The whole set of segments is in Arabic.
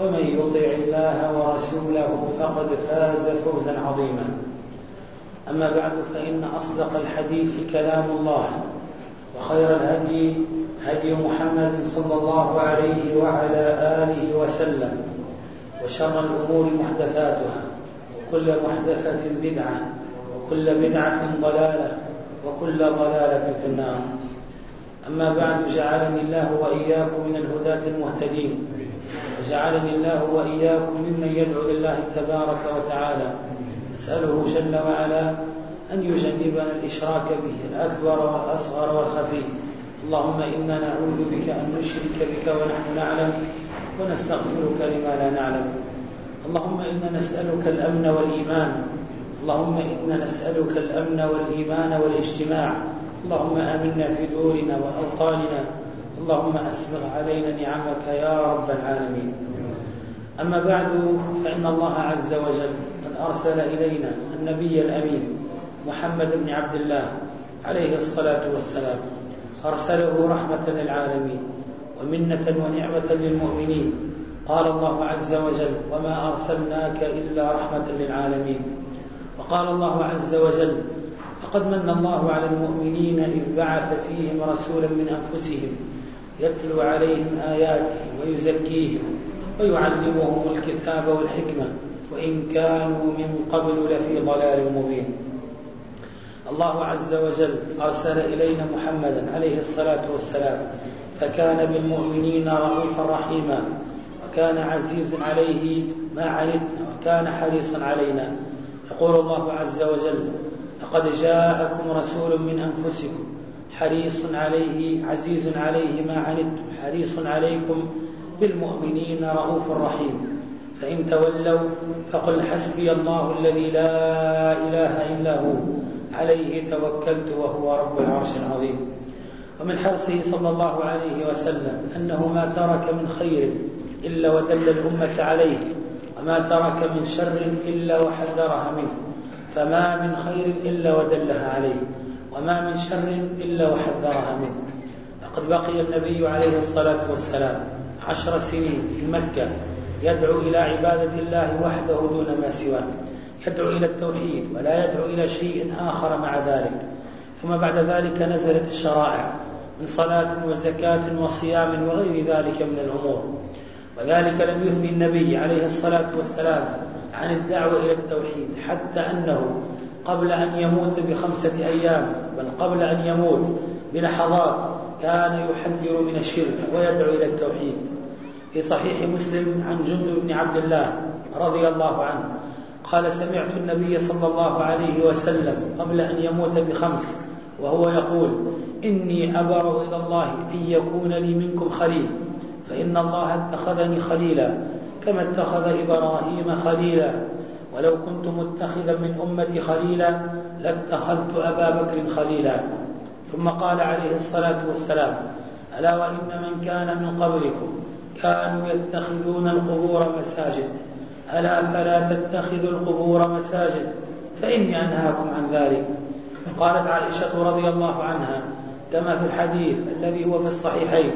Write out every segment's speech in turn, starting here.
ومن يطع الله ورسوله فقد فاز فوزا عظيما. أما بعد فإن أصدق الحديث كلام الله وخير الهدي هدي محمد صلى الله عليه وعلى آله وسلم وشر الأمور محدثاتها وكل محدثة بدعة وكل بدعة ضلالة وكل ضلالة في النار. أما بعد جعلني الله وإياكم من الهداة المهتدين. وجعلني الله وإياكم ممن يدعو لله تبارك وتعالى. أسأله جل وعلا أن يجنبنا الإشراك به الأكبر والأصغر والخفي. اللهم إنا نعوذ بك أن نشرك بك ونحن نعلم ونستغفرك لما لا نعلم. اللهم إنا نسألك الأمن والإيمان. اللهم إنا نسألك الأمن والإيمان والاجتماع. اللهم آمنا في دورنا وأوطاننا. اللهم أسبغ علينا نعمك يا رب العالمين. أما بعد فإن الله عز وجل قد أرسل إلينا النبي الأمين محمد بن عبد الله عليه الصلاة والسلام. أرسله رحمة للعالمين ومنة ونعمة للمؤمنين. قال الله عز وجل وما أرسلناك إلا رحمة للعالمين وقال الله عز وجل لقد من الله على المؤمنين إذ بعث فيهم رسولا من أنفسهم يتلو عليهم آياته ويزكيهم ويعلمهم الكتاب والحكمة وإن كانوا من قبل لفي ضلال مبين. الله عز وجل أرسل إلينا محمدا عليه الصلاة والسلام فكان بالمؤمنين رؤوفا رحيما وكان عزيز عليه ما عنتنا وكان حريصا علينا. يقول الله عز وجل لقد جاءكم رسول من أنفسكم حريص عليه عزيز عليه ما عنتم حريص عليكم بالمؤمنين رؤوف رحيم. فإن تولوا فقل حسبي الله الذي لا إله إلا هو عليه توكلت وهو رب العرش العظيم. ومن حرصه صلى الله عليه وسلم أنه ما ترك من خير إلا ودل الأمة عليه وما ترك من شر إلا وحذرها منه فما من خير إلا ودلها عليه. وما من شر إلا وحذرها منه. لقد بقي النبي عليه الصلاة والسلام عشر سنين في مكة يدعو إلى عبادة الله وحده دون ما سواه. يدعو إلى التوحيد ولا يدعو إلى شيء آخر مع ذلك. ثم بعد ذلك نزلت الشرائع من صلاة وزكاة وصيام وغير ذلك من الأمور. وذلك لم يثني النبي عليه الصلاة والسلام عن الدعوة إلى التوحيد حتى أنه قبل أن يموت بخمسة أيام بل قبل أن يموت بلحظات كان يحذر من الشرك ويدعو إلى التوحيد. في صحيح مسلم عن جند بن عبد الله رضي الله عنه قال سمعت النبي صلى الله عليه وسلم قبل أن يموت بخمس وهو يقول إني أبرأ إلى الله أن يكون لي منكم خليل فإن الله اتخذني خليلا كما اتخذ إبراهيم خليلا. ولو كنت متخذا من أمتي خليلا لاتخذت أبا بكر خليلا. ثم قال عليه الصلاة والسلام ألا وإن من كان من قبلكم كانوا يتخذون القبور مساجد؟ ألا فلا تتخذوا القبور مساجد؟ فإني أنهاكم عن ذلك. قالت عائشة رضي الله عنها كما في الحديث الذي هو في الصحيحين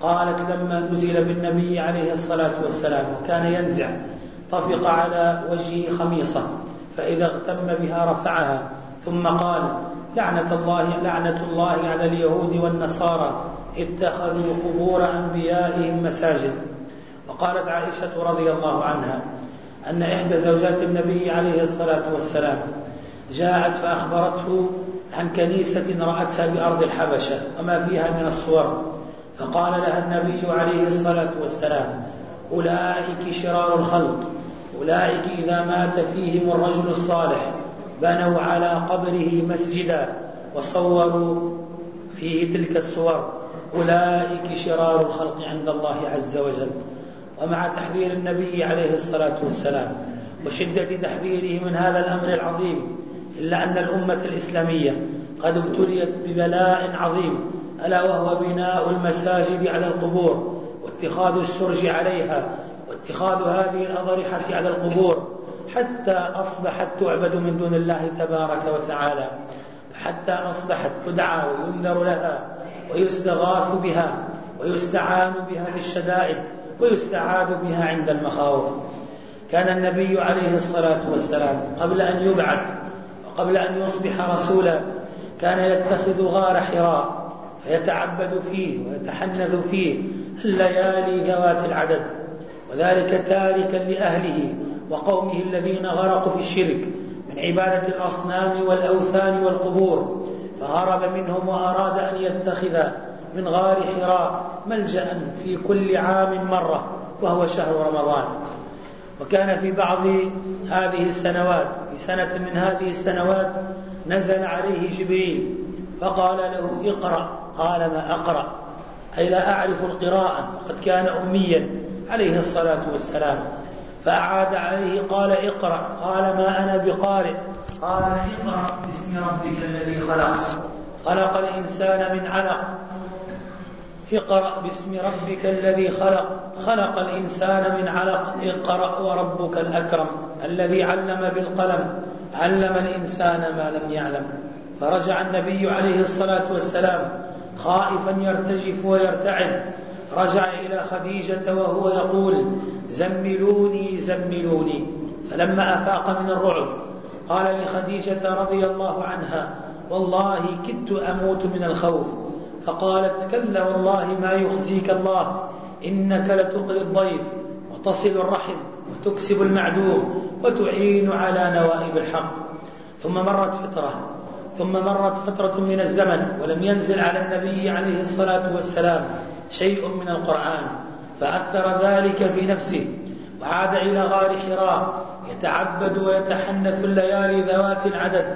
قالت لما نزل بالنبي عليه الصلاة والسلام وكان ينزع طفق على وجهه خميصة فإذا اغتم بها رفعها ثم قال لعنة الله لعنة الله على اليهود والنصارى اتخذوا قبور أنبيائهم مساجد. وقالت عائشة رضي الله عنها أن إحدى زوجات النبي عليه الصلاة والسلام جاءت فأخبرته عن كنيسة رأتها بأرض الحبشة وما فيها من الصور فقال لها النبي عليه الصلاة والسلام أولئك شرار الخلق. أولئك إذا مات فيهم الرجل الصالح بنوا على قبره مسجدا وصوروا فيه تلك الصور. أولئك شرار الخلق عند الله عز وجل. ومع تحذير النبي عليه الصلاة والسلام وشدة تحذيره من هذا الأمر العظيم إلا أن الأمة الإسلامية قد ابتليت ببلاء عظيم ألا وهو بناء المساجد على القبور واتخاذ السرج عليها واتخاذ هذه الأضرحة على القبور حتى أصبحت تعبد من دون الله تبارك وتعالى حتى أصبحت تدعى وينذر لها ويستغاث بها ويستعان بها في الشدائد ويستعاذ بها عند المخاوف. كان النبي عليه الصلاة والسلام قبل أن يبعث وقبل أن يصبح رسولا كان يتخذ غار حراء فيتعبد فيه ويتحنث فيه الليالي ذوات العدد. وذلك تاركا لأهله وقومه الذين غرقوا في الشرك من عبادة الأصنام والأوثان والقبور فهرب منهم وأراد أن يتخذ من غار حراء ملجأ في كل عام مرة وهو شهر رمضان. وكان في بعض هذه السنوات في سنة من هذه السنوات نزل عليه جبريل فقال له اقرأ. قال ما أقرأ؟ أي لا أعرف القراءة وقد كان أميا. عليه الصلاة والسلام. فأعاد عليه قال اقرأ قال ما أنا بقارئ. قال اقرأ باسم ربك الذي خلق. خلق الإنسان من علق. اقرأ باسم ربك الذي خلق. خلق الإنسان من علق. اقرأ وربك الأكرم الذي علم بالقلم. علم الإنسان ما لم يعلم. فرجع النبي عليه الصلاة والسلام خائفا يرتجف ويرتعد. رجع إلى خديجة وهو يقول زملوني زملوني. فلما أفاق من الرعب قال لخديجة رضي الله عنها والله كدت أموت من الخوف. فقالت كلا والله ما يخزيك الله إنك لتقري الضيف وتصل الرحم وتكسب المعدوم وتعين على نوائب الحق. ثم مرت فترة ثم مرت فترة من الزمن ولم ينزل على النبي عليه الصلاة والسلام. شيء من القرآن فأثر ذلك في نفسه وعاد إلى غار حراء يتعبد ويتحنث الليالي ذوات العدد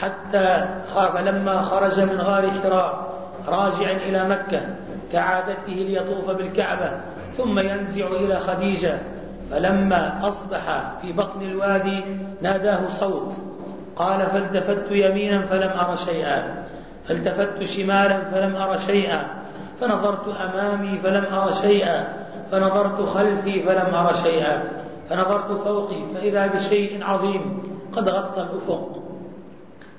حتى خاف لما خرج من غار حراء راجعا إلى مكة كعادته ليطوف بالكعبة ثم ينزع إلى خديجة فلما أصبح في بطن الوادي ناداه صوت قال فالتفت يمينا فلم أر شيئا فالتفت شمالا فلم أر شيئا فنظرت أمامي فلم أر شيئا فنظرت خلفي فلم أر شيئا فنظرت فوقي فإذا بشيء عظيم قد غطى الأفق.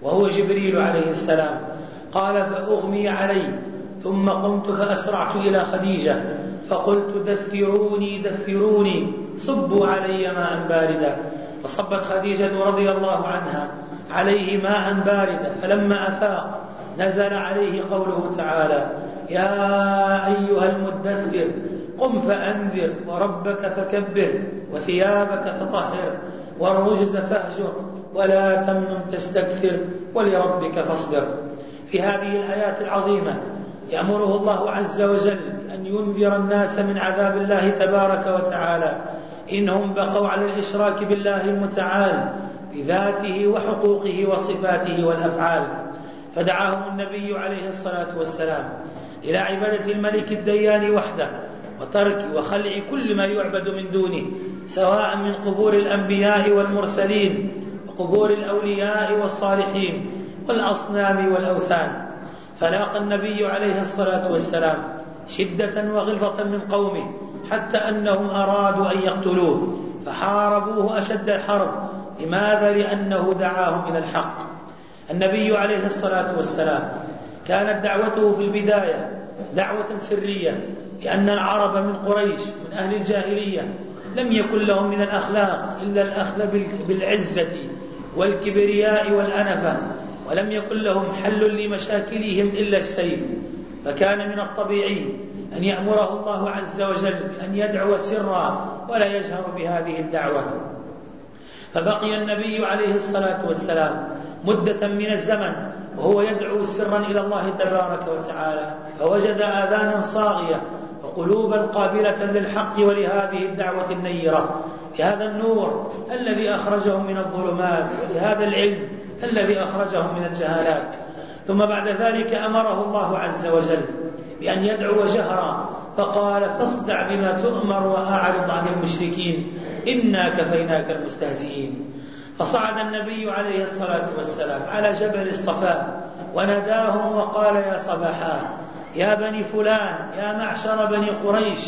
وهو جبريل عليه السلام. قال فأغمي علي ثم قمت فأسرعت إلى خديجة فقلت دثروني دثروني صبوا علي ماء باردا. فصبت خديجة رضي الله عنها عليه ماء باردا فلما أفاق نزل عليه قوله تعالى يا أيها المدثر قم فأنذر وربك فكبر وثيابك فطهر والرجز فاهجر ولا تمنن تستكثر ولربك فاصبر. في هذه الآيات العظيمة يأمره الله عز وجل أن ينذر الناس من عذاب الله تبارك وتعالى إنهم بقوا على الإشراك بالله المتعال بذاته وحقوقه وصفاته والأفعال. فدعاهم النبي عليه الصلاة والسلام. إلى عبادة الملك الديان وحده وترك وخلع كل ما يعبد من دونه سواء من قبور الأنبياء والمرسلين وقبور الأولياء والصالحين والأصنام والأوثان. فلاقى النبي عليه الصلاة والسلام شدة وغلظة من قومه حتى أنهم أرادوا أن يقتلوه فحاربوه أشد الحرب. لماذا؟ لأنه دعاهم إلى الحق. النبي عليه الصلاة والسلام كانت دعوته في البداية دعوة سرية لأن العرب من قريش من أهل الجاهلية. لم يكن لهم من الأخلاق إلا الأخذ بالعزة والكبرياء والأنفة ولم يكن لهم حل لمشاكلهم إلا السيف. فكان من الطبيعي أن يأمره الله عز وجل بأن يدعو سرا ولا يجهر بهذه الدعوة. فبقي النبي عليه الصلاة والسلام مدة من الزمن وهو يدعو سرا إلى الله تبارك وتعالى فوجد آذانا صاغية وقلوبا قابلة للحق ولهذه الدعوة النيرة. لهذا النور الذي أخرجهم من الظلمات ولهذا العلم الذي أخرجهم من الجهالات. ثم بعد ذلك أمره الله عز وجل بأن يدعو جهرا فقال فاصدع بما تؤمر وأعرض عن المشركين إنا كفيناك المستهزئين. فصعد النبي عليه الصلاة والسلام على جبل الصفا وناداهم وقال يا صباحا يا بني فلان يا معشر بني قريش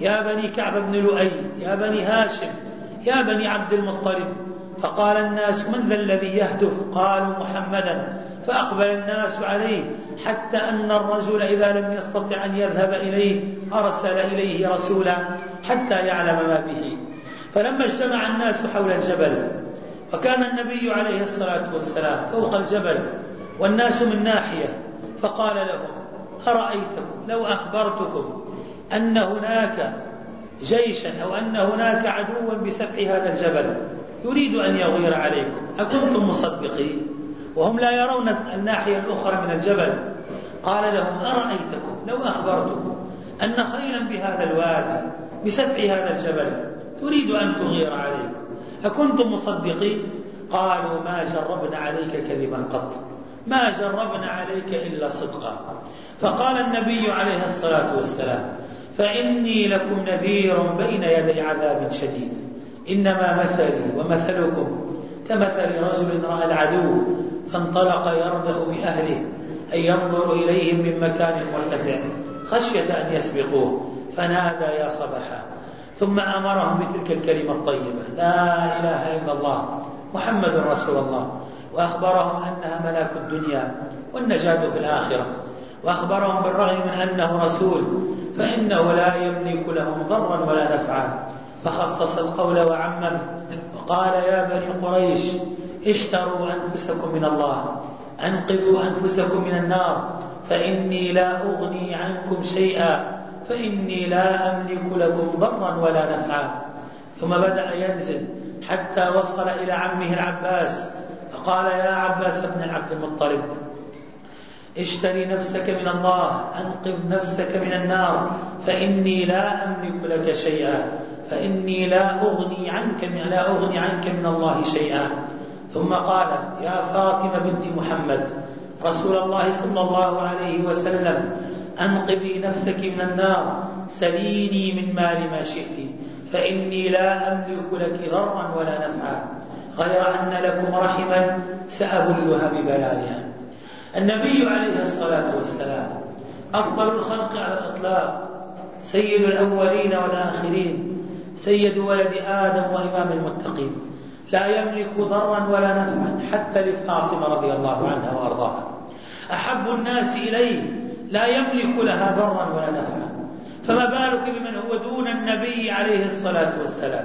يا بني كعب بن لؤي يا بني هاشم يا بني عبد المطلب. فقال الناس من ذا الذي يهدف؟ قالوا محمدا. فأقبل الناس عليه حتى أن الرجل إذا لم يستطع أن يذهب إليه أرسل إليه رسولا حتى يعلم ما به. فلما اجتمع الناس حول الجبل وكان النبي عليه الصلاة والسلام فوق الجبل والناس من ناحية فقال لهم أرأيتكم لو أخبرتكم أن هناك جيشا أو أن هناك عدوا بسفح هذا الجبل يريد أن يغير عليكم أكنتم مصدقين؟ وهم لا يرون الناحية الأخرى من الجبل. قال لهم أرأيتكم لو أخبرتكم أن خيلا بهذا الوادي بسفح هذا الجبل تريد أن تغير عليكم. أكنتم مصدقين؟ قالوا ما جربنا عليك كذبا قط ما جربنا عليك إلا صدقا. فقال النبي عليه الصلاة والسلام فإني لكم نذير بين يدي عذاب شديد. إنما مثلي ومثلكم كمثل رجل رأى العدو فانطلق يربأ بأهله أي ينظر إليهم من مكان مرتفع خشية أن يسبقوه فنادى يا صباحا. ثم أمرهم بتلك الكلمة الطيبة. لا إله إلا الله محمد رسول الله. وأخبرهم أنها ملاك الدنيا والنجاة في الآخرة. وأخبرهم بالرغم من أنه رسول فإنه لا يملك لهم ضرا ولا نفعا. فخصص القول وعمم وقال يا بني قريش اشتروا أنفسكم من الله أنقذوا أنفسكم من النار فإني لا أغني عنكم شيئا. فإني لا أملك لكم ضرا ولا نفعا. ثم بدأ ينزل حتى وصل إلى عمه العباس فقال يا عباس بن عبد المطلب اشتري نفسك من الله أنقذ نفسك من النار فإني لا أملك لك شيئا. فإني لا أغني عنك من لا أغني عنك من الله شيئا. ثم قال يا فاطمة بنت محمد رسول الله صلى الله عليه وسلم أنقذي نفسك من النار سليني من مال ما شئت فإني لا أملك لك ضرا ولا نفعا. غير أن لكم رحما سأبلها ببلالها. النبي عليه الصلاة والسلام أفضل الخلق على الإطلاق سيد الأولين والآخرين سيد ولد آدم وإمام المتقين. لا يملك ضرا ولا نفعا حتى لفاطمة رضي الله عنها وأرضاها. أحب الناس إليه لا يملك لها ضرا ولا نفعا. فما بالك بمن هو دون النبي عليه الصلاة والسلام؟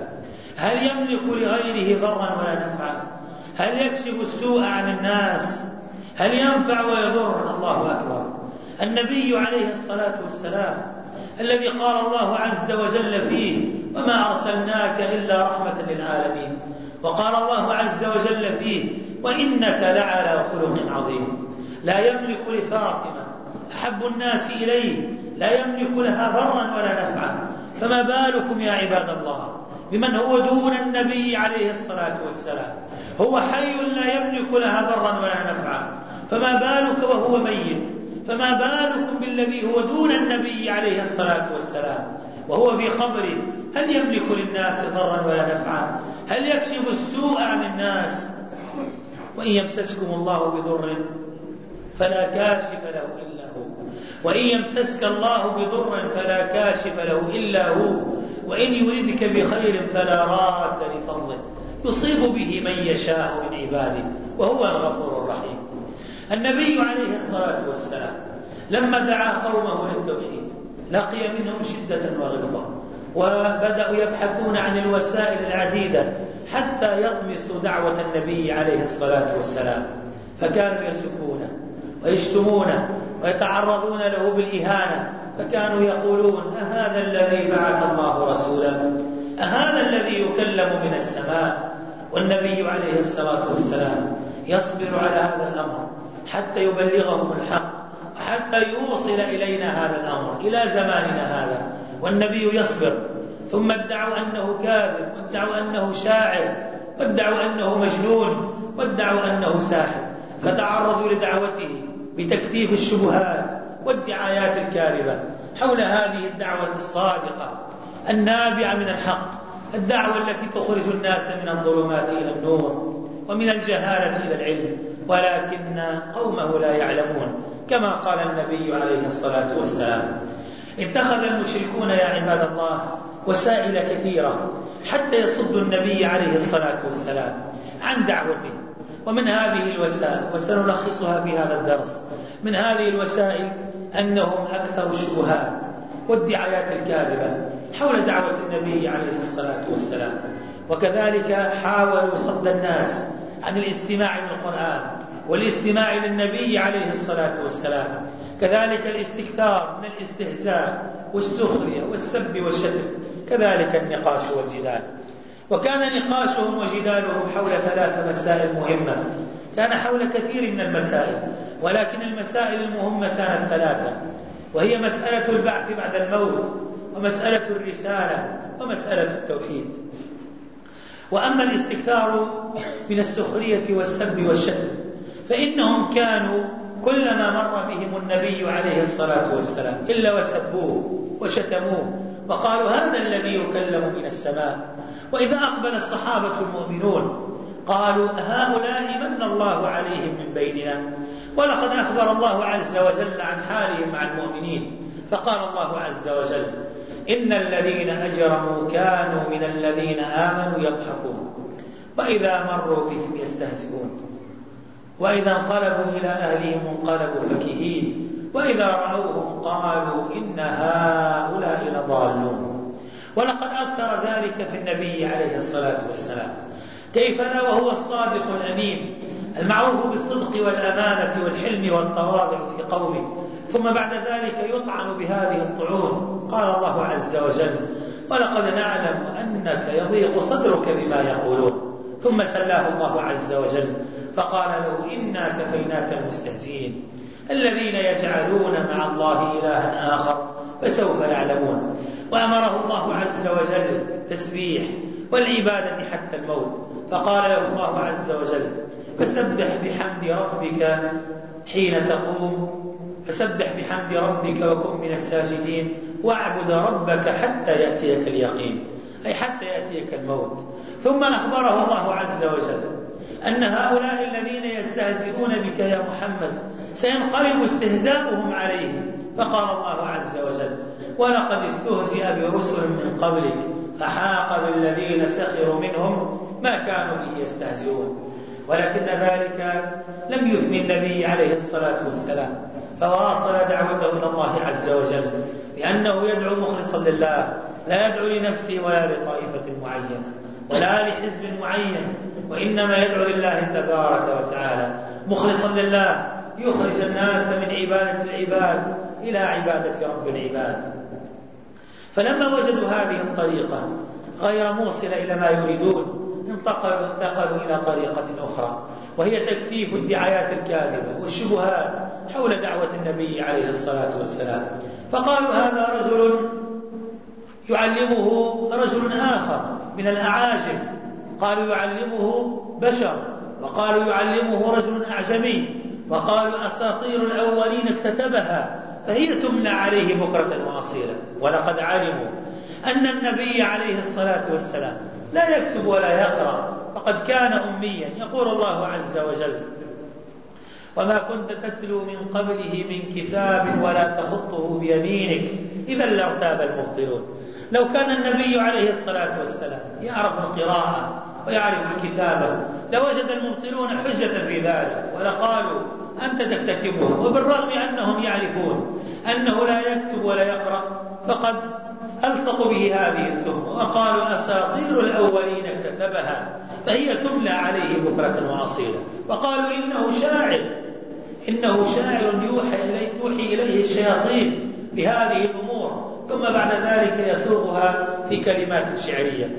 هل يملك لغيره ضرا ولا نفعا؟ هل يكشف السوء عن الناس؟ هل ينفع ويضر؟ الله أكبر. النبي عليه الصلاة والسلام الذي قال الله عز وجل فيه وما أرسلناك إلا رحمة للعالمين وقال الله عز وجل فيه وإنك لعلى خلق عظيم لا يملك لفاطمة أحب الناس إليه لا يملك لها ضرا ولا نفعا. فما بالكم يا عباد الله؟ بمن هو دون النبي عليه الصلاة والسلام. هو حي لا يملك لها ضرا ولا نفعا. فما بالك وهو ميت؟ فما بالكم بالذي هو دون النبي عليه الصلاة والسلام؟ وهو في قبره هل يملك للناس ضرا ولا نفعا؟ هل يكشف السوء عن الناس؟ وإن يمسسكم الله بضر فلا كاشف له إلا وإن يمسسك الله بضر فلا كاشف له إلا هو وإن يردك بخير فلا راد لفضله. يصيب به من يشاء من عباده وهو الغفور الرحيم. النبي عليه الصلاة والسلام لما دعا قومه للتوحيد لقي منهم شدة وغلظة وبدأوا يبحثون عن الوسائل العديدة حتى يطمسوا دعوة النبي عليه الصلاة والسلام. فكانوا يسكونه ويشتمونه ويتعرضون له بالإهانة فكانوا يقولون أهذا الذي بعث الله رسولا؟ أهذا الذي يكلم من السماء؟ والنبي عليه الصلاة والسلام يصبر على هذا الأمر حتى يبلغهم الحق وحتى يوصل إلينا هذا الأمر إلى زماننا هذا. والنبي يصبر ثم ادعوا أنه كاذب وادعوا أنه شاعر وادعوا أنه مجنون وادعوا أنه ساحر فتعرضوا لدعوته. بتكثيف الشبهات والدعايات الكاذبة حول هذه الدعوة الصادقة النابعة من الحق الدعوة التي تخرج الناس من الظلمات إلى النور ومن الجهالة إلى العلم ولكن قومه لا يعلمون. كما قال النبي عليه الصلاة والسلام اتخذ المشركون يا عباد الله وسائل كثيرة حتى يصدوا النبي عليه الصلاة والسلام عن دعوته. ومن هذه الوسائل وسنلخصها في هذا الدرس من هذه الوسائل أنهم أكثر الشبهات والدعايات الكاذبة حول دعوة النبي عليه الصلاة والسلام. وكذلك حاولوا صد الناس عن الاستماع للقرآن والاستماع للنبي عليه الصلاة والسلام. كذلك الاستكثار من الاستهزاء والسخرية والسب والشتم. كذلك النقاش والجدال. وكان نقاشهم وجدالهم حول ثلاث مسائل مهمة. كان حول كثير من المسائل ولكن المسائل المهمة كانت ثلاثة. وهي مسألة البعث بعد الموت ومسألة الرسالة ومسألة التوحيد. وأما الاستكثار من السخرية والسب والشتم فإنهم كانوا كلما مر بهم النبي عليه الصلاة والسلام إلا وسبوه وشتموه وقالوا هذا الذي يكلم من السماء. وإذا أقبل الصحابة المؤمنون قالوا هؤلاء من الله عليهم من بيننا؟ ولقد أخبر الله عز وجل عن حالهم مع المؤمنين. فقال الله عز وجل إن الذين أجرموا كانوا من الذين آمنوا يضحكون وإذا مروا بهم يستهزئون. وإذا انقلبوا إلى أهلهم انقلبوا فكهين وإذا رأوهم قالوا إن هؤلاء لضالون. ولقد أثر ذلك في النبي عليه الصلاة والسلام. كيف لا؟ وهو الصادق الأمين المعروف بالصدق والأمانة والحلم والتواضع في قومه. ثم بعد ذلك يطعن بهذه الطعون. قال الله عز وجل ولقد نعلم أنك يضيق صدرك بما يقولون ثم سلاه الله عز وجل فقال له إنا كفيناك المستهزئين الذين يجعلون مع الله إلها آخر فسوف يعلمون وأمره الله عز وجل بالتسبيح والعبادة حتى الموت. فقال له الله عز وجل فسبح بحمد ربك حين تقوم فسبح بحمد ربك وكن من الساجدين واعبد ربك حتى يأتيك اليقين أي حتى يأتيك الموت. ثم أخبره الله عز وجل أن هؤلاء الذين يستهزئون بك يا محمد سينقلب استهزاؤهم عليه فقال الله عز وجل ولقد استهزئ برسل من قبلك فحاق بالذين سخروا منهم ما كانوا به يستهزئون. ولكن ذلك لم يثني النبي عليه الصلاة والسلام فواصل دعوته إلى الله عز وجل لأنه يدعو مخلصا لله لا يدعو لنفسه ولا لطائفة معينة ولا لحزب معين وإنما يدعو لله تبارك وتعالى. مخلصا لله يخرج الناس من عبادة العباد إلى عبادة رب العباد. فلما وجدوا هذه الطريقة غير موصلة إلى ما يريدون انتقلوا انتقلوا إلى طريقة أخرى وهي تكثيف الدعايات الكاذبة والشبهات حول دعوة النبي عليه الصلاة والسلام. فقالوا هذا رجل يعلمه رجل آخر من الأعاجم. قالوا يعلمه بشر وقالوا يعلمه رجل أعجمي. وقالوا أساطير الأولين اكتتبها. فهي تمنى عليه بكرة وأصيلا. ولقد علموا أن النبي عليه الصلاة والسلام لا يكتب ولا يقرأ فقد كان أميا يقول الله عز وجل وما كنت تتلو من قبله من كتاب ولا تخطه بيمينك إذا لارتاب المبطلون. لو كان النبي عليه الصلاة والسلام يعرف القراءة ويعرف الكتابة لوجد المبطلون حجة في ذلك ولقالوا أنت تكتتبه وبالرغم أنهم يعرفون أنه لا يكتب ولا يقرأ فقد ألصقوا به هذه التهمة وقالوا أساطير الأولين اكتتبها فهي تملى عليه بكرة وأصيلا. وقالوا إنه شاعر إنه شاعر يوحي إليه, توحي إليه الشياطين بهذه الأمور ثم بعد ذلك يسوقها في كلمات شعرية.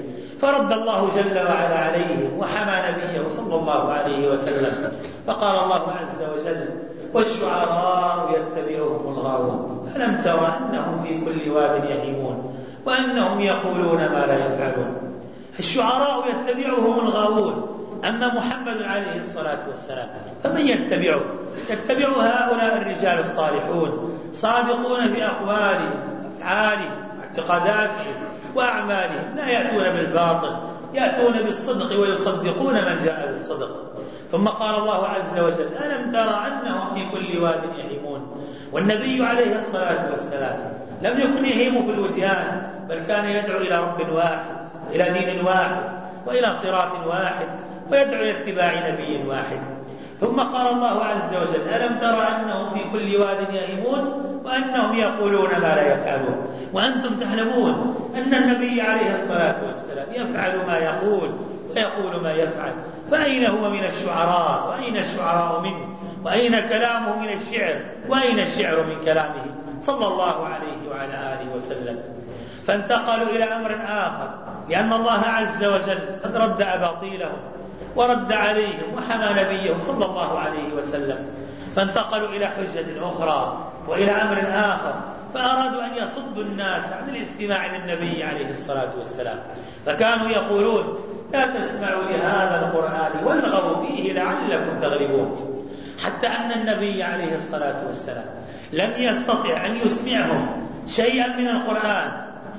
فرد الله جل وعلا عليهم وحمى نبيه صلى الله عليه وسلم فقال الله عز وجل والشعراء يتبعهم الغاوون ألم تر أنهم في كل واد يهيمون وأنهم يقولون ما لا يفعلون؟ الشعراء يتبعهم الغاوون أما محمد عليه الصلاة والسلام فمن يتبعه؟ يتبع هؤلاء الرجال الصالحون صادقون في أقوالهم أفعالهم اعتقاداتهم وأعمالهم لا يأتون بالباطل يأتون بالصدق ويصدقون من جاء بالصدق. ثم قال الله عز وجل ألم ترى أنهم في كل واد يهيمون؟ والنبي عليه الصلاة والسلام لم يكن يهيم في الوديان بل كان يدعو إلى رب واحد إلى دين واحد وإلى صراط واحد ويدعو إلى اتباع نبي واحد. ثم قال الله عز وجل ألم تر أنهم في كل واد يهيمون وأنهم يقولون ما لا يفعلون؟ وأنتم تعلمون أن النبي عليه الصلاة والسلام يفعل ما يقول ويقول ما يفعل. فأين هو من الشعراء؟ وأين الشعراء منه؟ وأين كلامه من الشعر؟ وأين الشعر من كلامه؟ صلى الله عليه وعلى آله وسلم. فانتقلوا إلى أمر آخر لأن الله عز وجل قد رد أباطيلهم. ورد عليهم وحمى نبيه صلى الله عليه وسلم فانتقلوا إلى حجة أخرى وإلى أمر آخر فأرادوا أن يصدوا الناس عن الاستماع للنبي عليه الصلاة والسلام. فكانوا يقولون لا تسمعوا لهذا القرآن والغوا فيه لعلكم تغلبون. حتى أن النبي عليه الصلاة والسلام لم يستطع أن يسمعهم شيئا من القرآن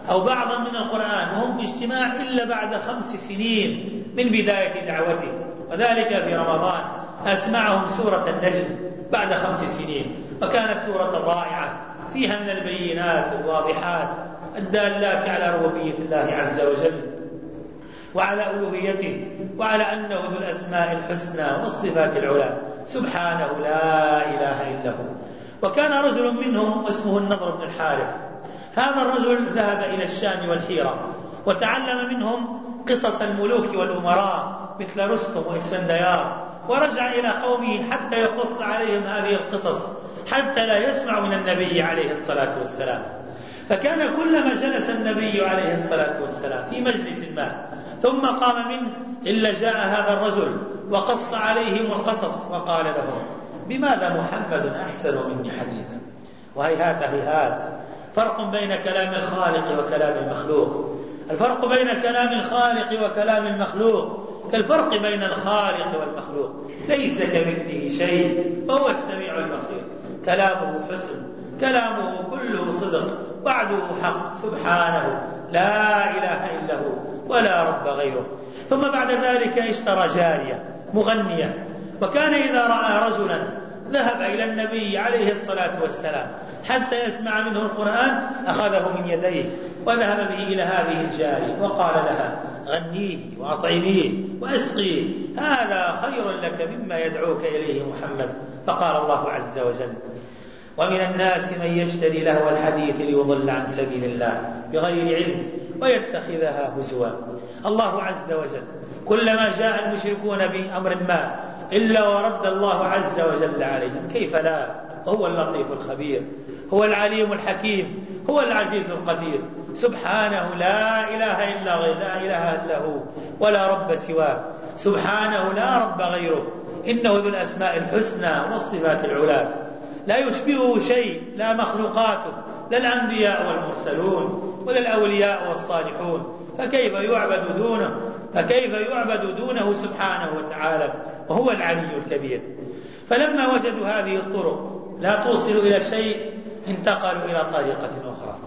أو بعضا من القرآن وهم في اجتماع إلا بعد خمس سنين. من بداية دعوته وذلك في رمضان. أسمعهم سورة النجم بعد خمس سنين. وكانت سورة رائعة فيها من البينات الواضحات الدالات على ربوبية الله عز وجل. وعلى ألوهيته. وعلى أنه ذو الأسماء الحسنى والصفات العلى. سبحانه لا إله إلا هو. وكان رجل منهم اسمه النضر بن الحارث. هذا الرجل ذهب إلى الشام والحيرة. وتعلم منهم قصص الملوك والأمراء مثل رستم وإسفنديار ورجع إلى قومه حتى يقص عليهم هذه القصص حتى لا يسمع من النبي عليه الصلاة والسلام. فكان كلما جلس النبي عليه الصلاة والسلام في مجلس ما ثم قام منه إلا جاء هذا الرجل وقص عليهم القصص وقال لهم بماذا محمد أحسن مني حديثا؟ وهيهات هيهات. فرق بين كلام الخالق وكلام المخلوق. الفرق بين كلام الخالق وكلام المخلوق. كالفرق بين الخالق والمخلوق. ليس كمثله شيء وهو السميع البصير. كلامه حسن كلامه كله صدق وعده حق سبحانه. لا إله إلا هو ولا رب غيره. ثم بعد ذلك اشترى جارية مغنية. وكان إذا رأى رجلا ذهب إلى النبي عليه الصلاة والسلام. حتى يسمع منه القرآن أخذه من يديه وذهب به إلى هذه الجارية وقال لها غنيه وأطعميه وأسقيه هذا خير لك مما يدعوك إليه محمد. فقال الله عز وجل ومن الناس من يشتري لهو الحديث ليضل عن سبيل الله بغير علم ويتخذها هزوا. الله عز وجل كلما جاء المشركون بأمر ما إلا ورد الله عز وجل عليهم كيف لا؟ هو اللطيف الخبير. هو العليم الحكيم هو العزيز القدير. سبحانه لا إله إلا غير لا إله إلا هو ولا رب سواه. سبحانه لا رب غيره. إنه ذو الأسماء الحسنى والصفات العلى. لا يشبهه شيء لا مخلوقاته لا الأنبياء والمرسلون ولا الأولياء والصالحون. فكيف يعبد دونه؟ فكيف يعبد دونه سبحانه وتعالى؟ وهو العلي الكبير. فلما وجدوا هذه الطرق لا توصل إلى شيء انتقلوا إلى طريقة أخرى.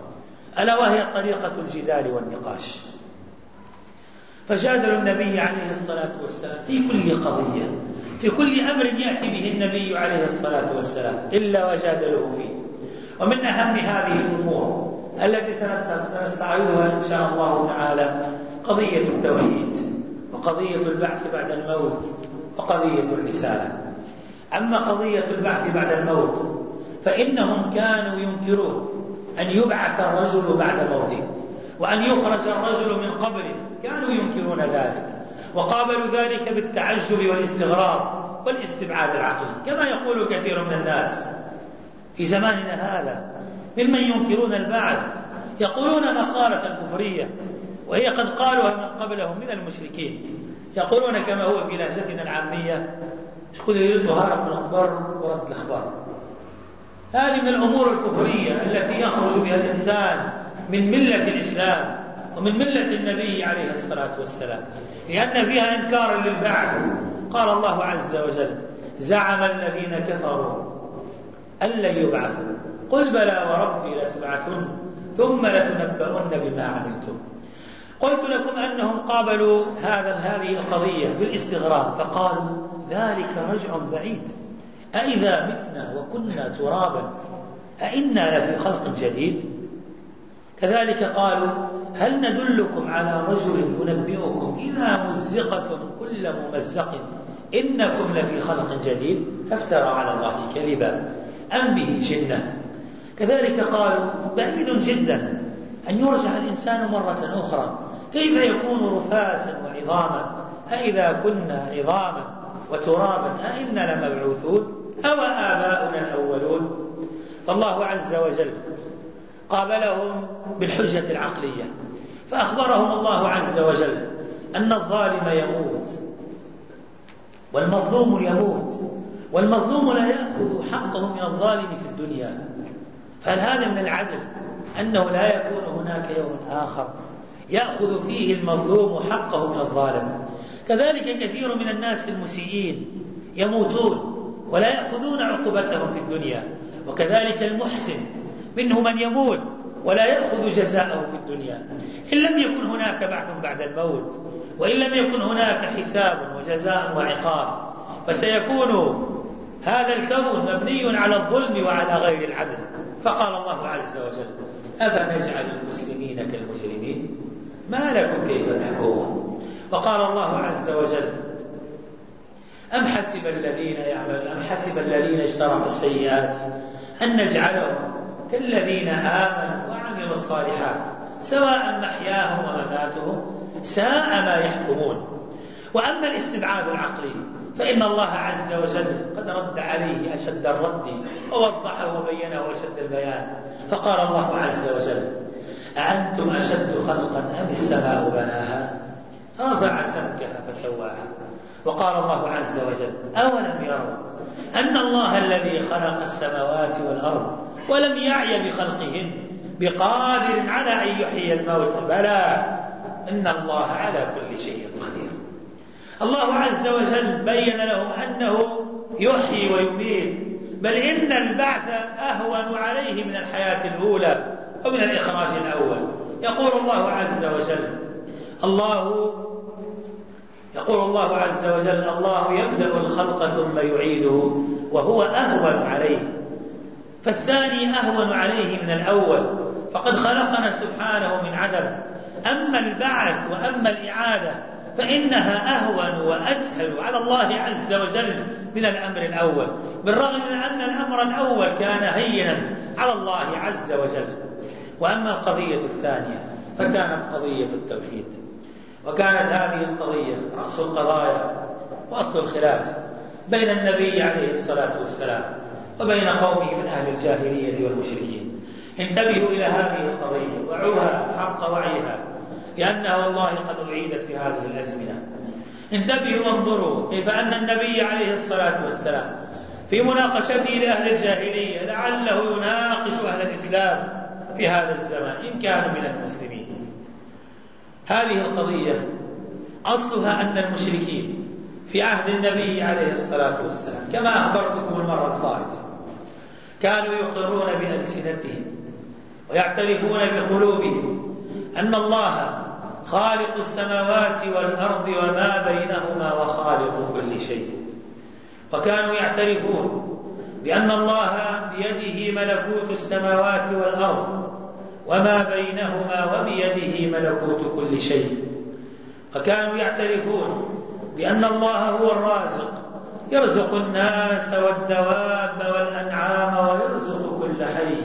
ألا وهي طريقة الجدال والنقاش. فجادلوا النبي عليه الصلاة والسلام في كل قضية. في كل أمر يأتي به النبي عليه الصلاة والسلام إلا وجادلوه فيه. ومن أهم هذه الأمور التي سنستعرضها إن شاء الله تعالى قضية التوحيد وقضية البعث بعد الموت وقضية الرسالة. أما قضية البعث بعد الموت فإنهم كانوا ينكرون أن يبعث الرجل بعد موته وأن يخرج الرجل من قبره. كانوا ينكرون ذلك وقابلوا ذلك بالتعجب والاستغراب والاستبعاد العقلي كما يقول كثير من الناس في زماننا هذا. ممن ينكرون البعث يقولون مقالة كفرية وهي قد قالوها من قبلهم من المشركين. يقولون كما هو في لهجتنا العامية شكون يريد هرب الأخبار ورد الأخبار. هذه من الأمور الكفرية التي يخرج بها الإنسان من ملة الإسلام ومن ملة النبي عليه الصلاة والسلام لأن فيها إنكارا للبعث. قال الله عز وجل زعم الذين كفروا أن لن يبعثوا قل بلى وربي لتبعثن ثم لتنبؤن بما عملتم. قلت لكم أنهم قابلوا هذا هذه القضية بالاستغراب فقالوا ذلك رجع بعيد. أإذا متنا وكنا ترابا أئنا لفي خلق جديد؟ كذلك قالوا هل ندلكم على رجل ينبئكم؟ إذا مزقتم كل ممزق إنكم لفي خلق جديد؟ فافترى على الله كذبا أم به جنة؟ كذلك قالوا بعيد جدا أن يرجع الإنسان مرة أخرى كيف يكون رفاة وعظاما؟ أإذا كنا عظاما وترابا أئنا لمبعوثون؟ أو آباؤنا الأولون؟ فالله عز وجل قابلهم بالحجة العقلية فأخبرهم الله عز وجل أن الظالم يموت والمظلوم يموت والمظلوم لا يأخذ حقه من الظالم في الدنيا. فهل هذا من العدل أنه لا يكون هناك يوم آخر يأخذ فيه المظلوم حقه من الظالم؟ كذلك كثير من الناس المسيئين يموتون ولا يأخذون عقوبتهم في الدنيا. وكذلك المحسن منه من يموت ولا يأخذ جزاءه في الدنيا. إن لم يكن هناك بعث بعد الموت وإن لم يكن هناك حساب وجزاء وعقاب فسيكون هذا الكون مبني على الظلم وعلى غير العدل. فقال الله عز وجل أفنجعل المسلمين كالمجرمين؟ ما لكم كيف تحكمون؟ وقال الله عز وجل أم حسب الذين يعملون أم حسب الذين اجترحوا السيئات أن نجعلهم كالذين آمنوا وعملوا الصالحات سواء محياهم ومماتهم ساء ما يحكمون. وأما الاستبعاد العقلي فإن الله عز وجل قد رد عليه أشد الرد ووضحه وبينه أشد البيان. فقال الله عز وجل أأنتم أشد خلقا أم السماء بناها؟ رفع سمكها فسواها. وقال الله عز وجل أولم يروا أن الله الذي خلق السماوات والأرض ولم يعي بخلقهن بقادر على أن يحيي الموت؟ بلى! إن الله على كل شيء قدير. الله عز وجل بين لهم أنه يحيي ويميت بل إن البعث أهون عليه من الحياة الأولى ومن الإخراج الأول. يقول الله عز وجل الله يقول الله عز وجل الله يبدأ الخلق ثم يعيده وهو أهون عليه. فالثاني أهون عليه من الأول. فقد خلقنا سبحانه من عدم. أما البعث وأما الإعادة فإنها أهون وأسهل على الله عز وجل من الأمر الأول. بالرغم من أن الأمر الأول كان هينا على الله عز وجل. وأما القضية الثانية فكانت قضية التوحيد. وكانت هذه القضية رأس القضايا وأصل الخلاف بين النبي عليه الصلاة والسلام وبين قومه من أهل الجاهلية والمشركين. انتبهوا إلى هذه القضية وعوها حق وعيها لأنها والله قد أعيدت في هذه الأزمنة. انتبهوا وانظروا كيف أن النبي عليه الصلاة والسلام في مناقشته لأهل الجاهلية لعله يناقش أهل الإسلام في هذا الزمان إن كانوا من المسلمين. هذه القضية أصلها أن المشركين في عهد النبي عليه الصلاة والسلام كما أخبرتكم المرة الفارطة كانوا يقرون بألسنتهم ويعترفون بقلوبهم أن الله خالق السماوات والأرض وما بينهما وخالق كل شيء. وكانوا يعترفون بأن الله بيده ملكوت السماوات والأرض وما بينهما وبيده ملكوت كل شيء. وكانوا يعترفون بأن الله هو الرازق يرزق الناس والدواب والأنعام ويرزق كل حي.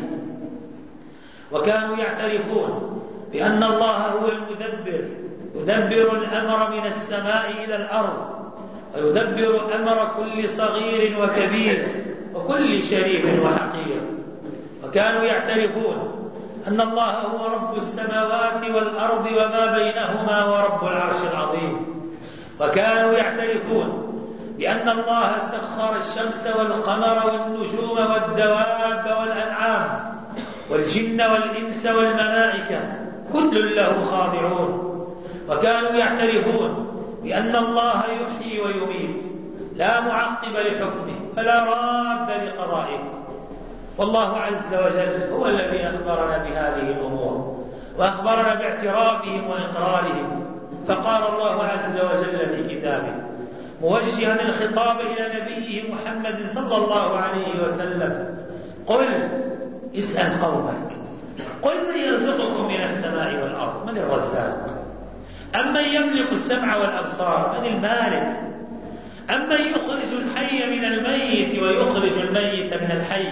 وكانوا يعترفون بأن الله هو المدبر يدبر الأمر من السماء إلى الأرض ويدبر أمر كل صغير وكبير وكل شريف وحقير. وكانوا يعترفون أن الله هو رب السماوات والأرض وما بينهما ورب العرش العظيم. وكانوا يعترفون بأن الله سخر الشمس والقمر والنجوم والدواب والأنعام والجن والإنس والملائكة كل له خاضعون. وكانوا يعترفون بأن الله يحيي ويميت. لا معقب لحكمه ولا راد لقضائه. والله عز وجل هو الذي أخبرنا بهذه الأمور وأخبرنا باعترافهم وإقرارهم فقال الله عز وجل في كتابه موجها الخطاب إلى نبيه محمد صلى الله عليه وسلم قل اسأل قومك قل من يرزقكم من السماء والأرض من الرزاق؟ أمن يملك السمع والأبصار من المالك؟ أمن يخرج الحي من الميت ويخرج الميت من الحي؟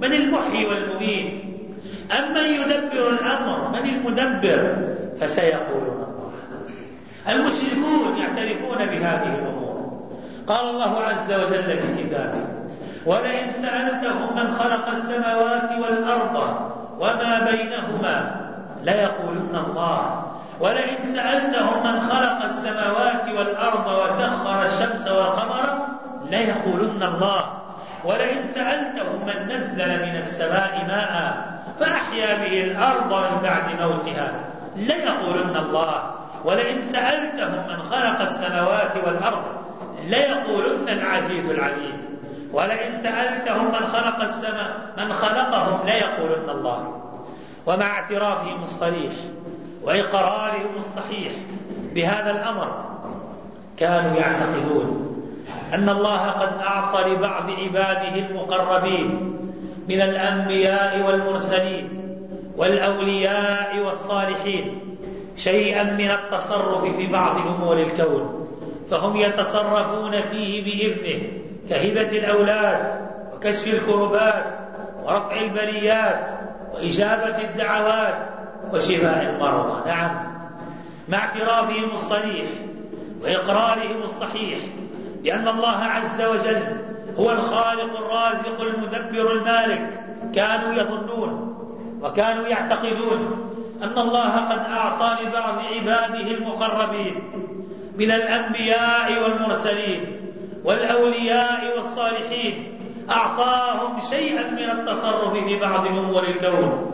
من المحيي والمميت؟ أمن يدبر الأمر؟ من المدبر؟ فسيقولون الله. المشركون يعترفون بهذه الأمور. قال الله عز وجل في كتابه ولئن سألتهم من خلق السماوات والأرض وما بينهما ليقولن الله. ولئن سألتهم من خلق السماوات والأرض وسخر الشمس والقمر ليقولن الله. ولئن سألتهم من نزل من السماء ماء فأحيا به الأرض من بعد موتها ليقولن الله. ولئن سألتهم من خلق السماوات والأرض ليقولن العزيز العليم. ولئن سألتهم من خلق السماء من خلقهم ليقولن الله. ومع اعترافهم الصريح وإقرارهم الصحيح بهذا الأمر كانوا يعتقدون أن الله قد أعطى لبعض عباده المقربين من الأنبياء والمرسلين والأولياء والصالحين شيئا من التصرف في بعض أمور الكون فهم يتصرفون فيه بإذنه كهبة الأولاد وكشف الكربات ورفع البريات وإجابة الدعوات وشفاء المرضى. نعم. مع اعترافهم الصريح وإقرارهم الصحيح بأن الله عز وجل هو الخالق الرازق المدبر المالك. كانوا يظنون وكانوا يعتقدون أن الله قد أعطى لبعض عباده المقربين من الأنبياء والمرسلين والأولياء والصالحين أعطاهم شيئا من التصرف في بعض أمور الكون.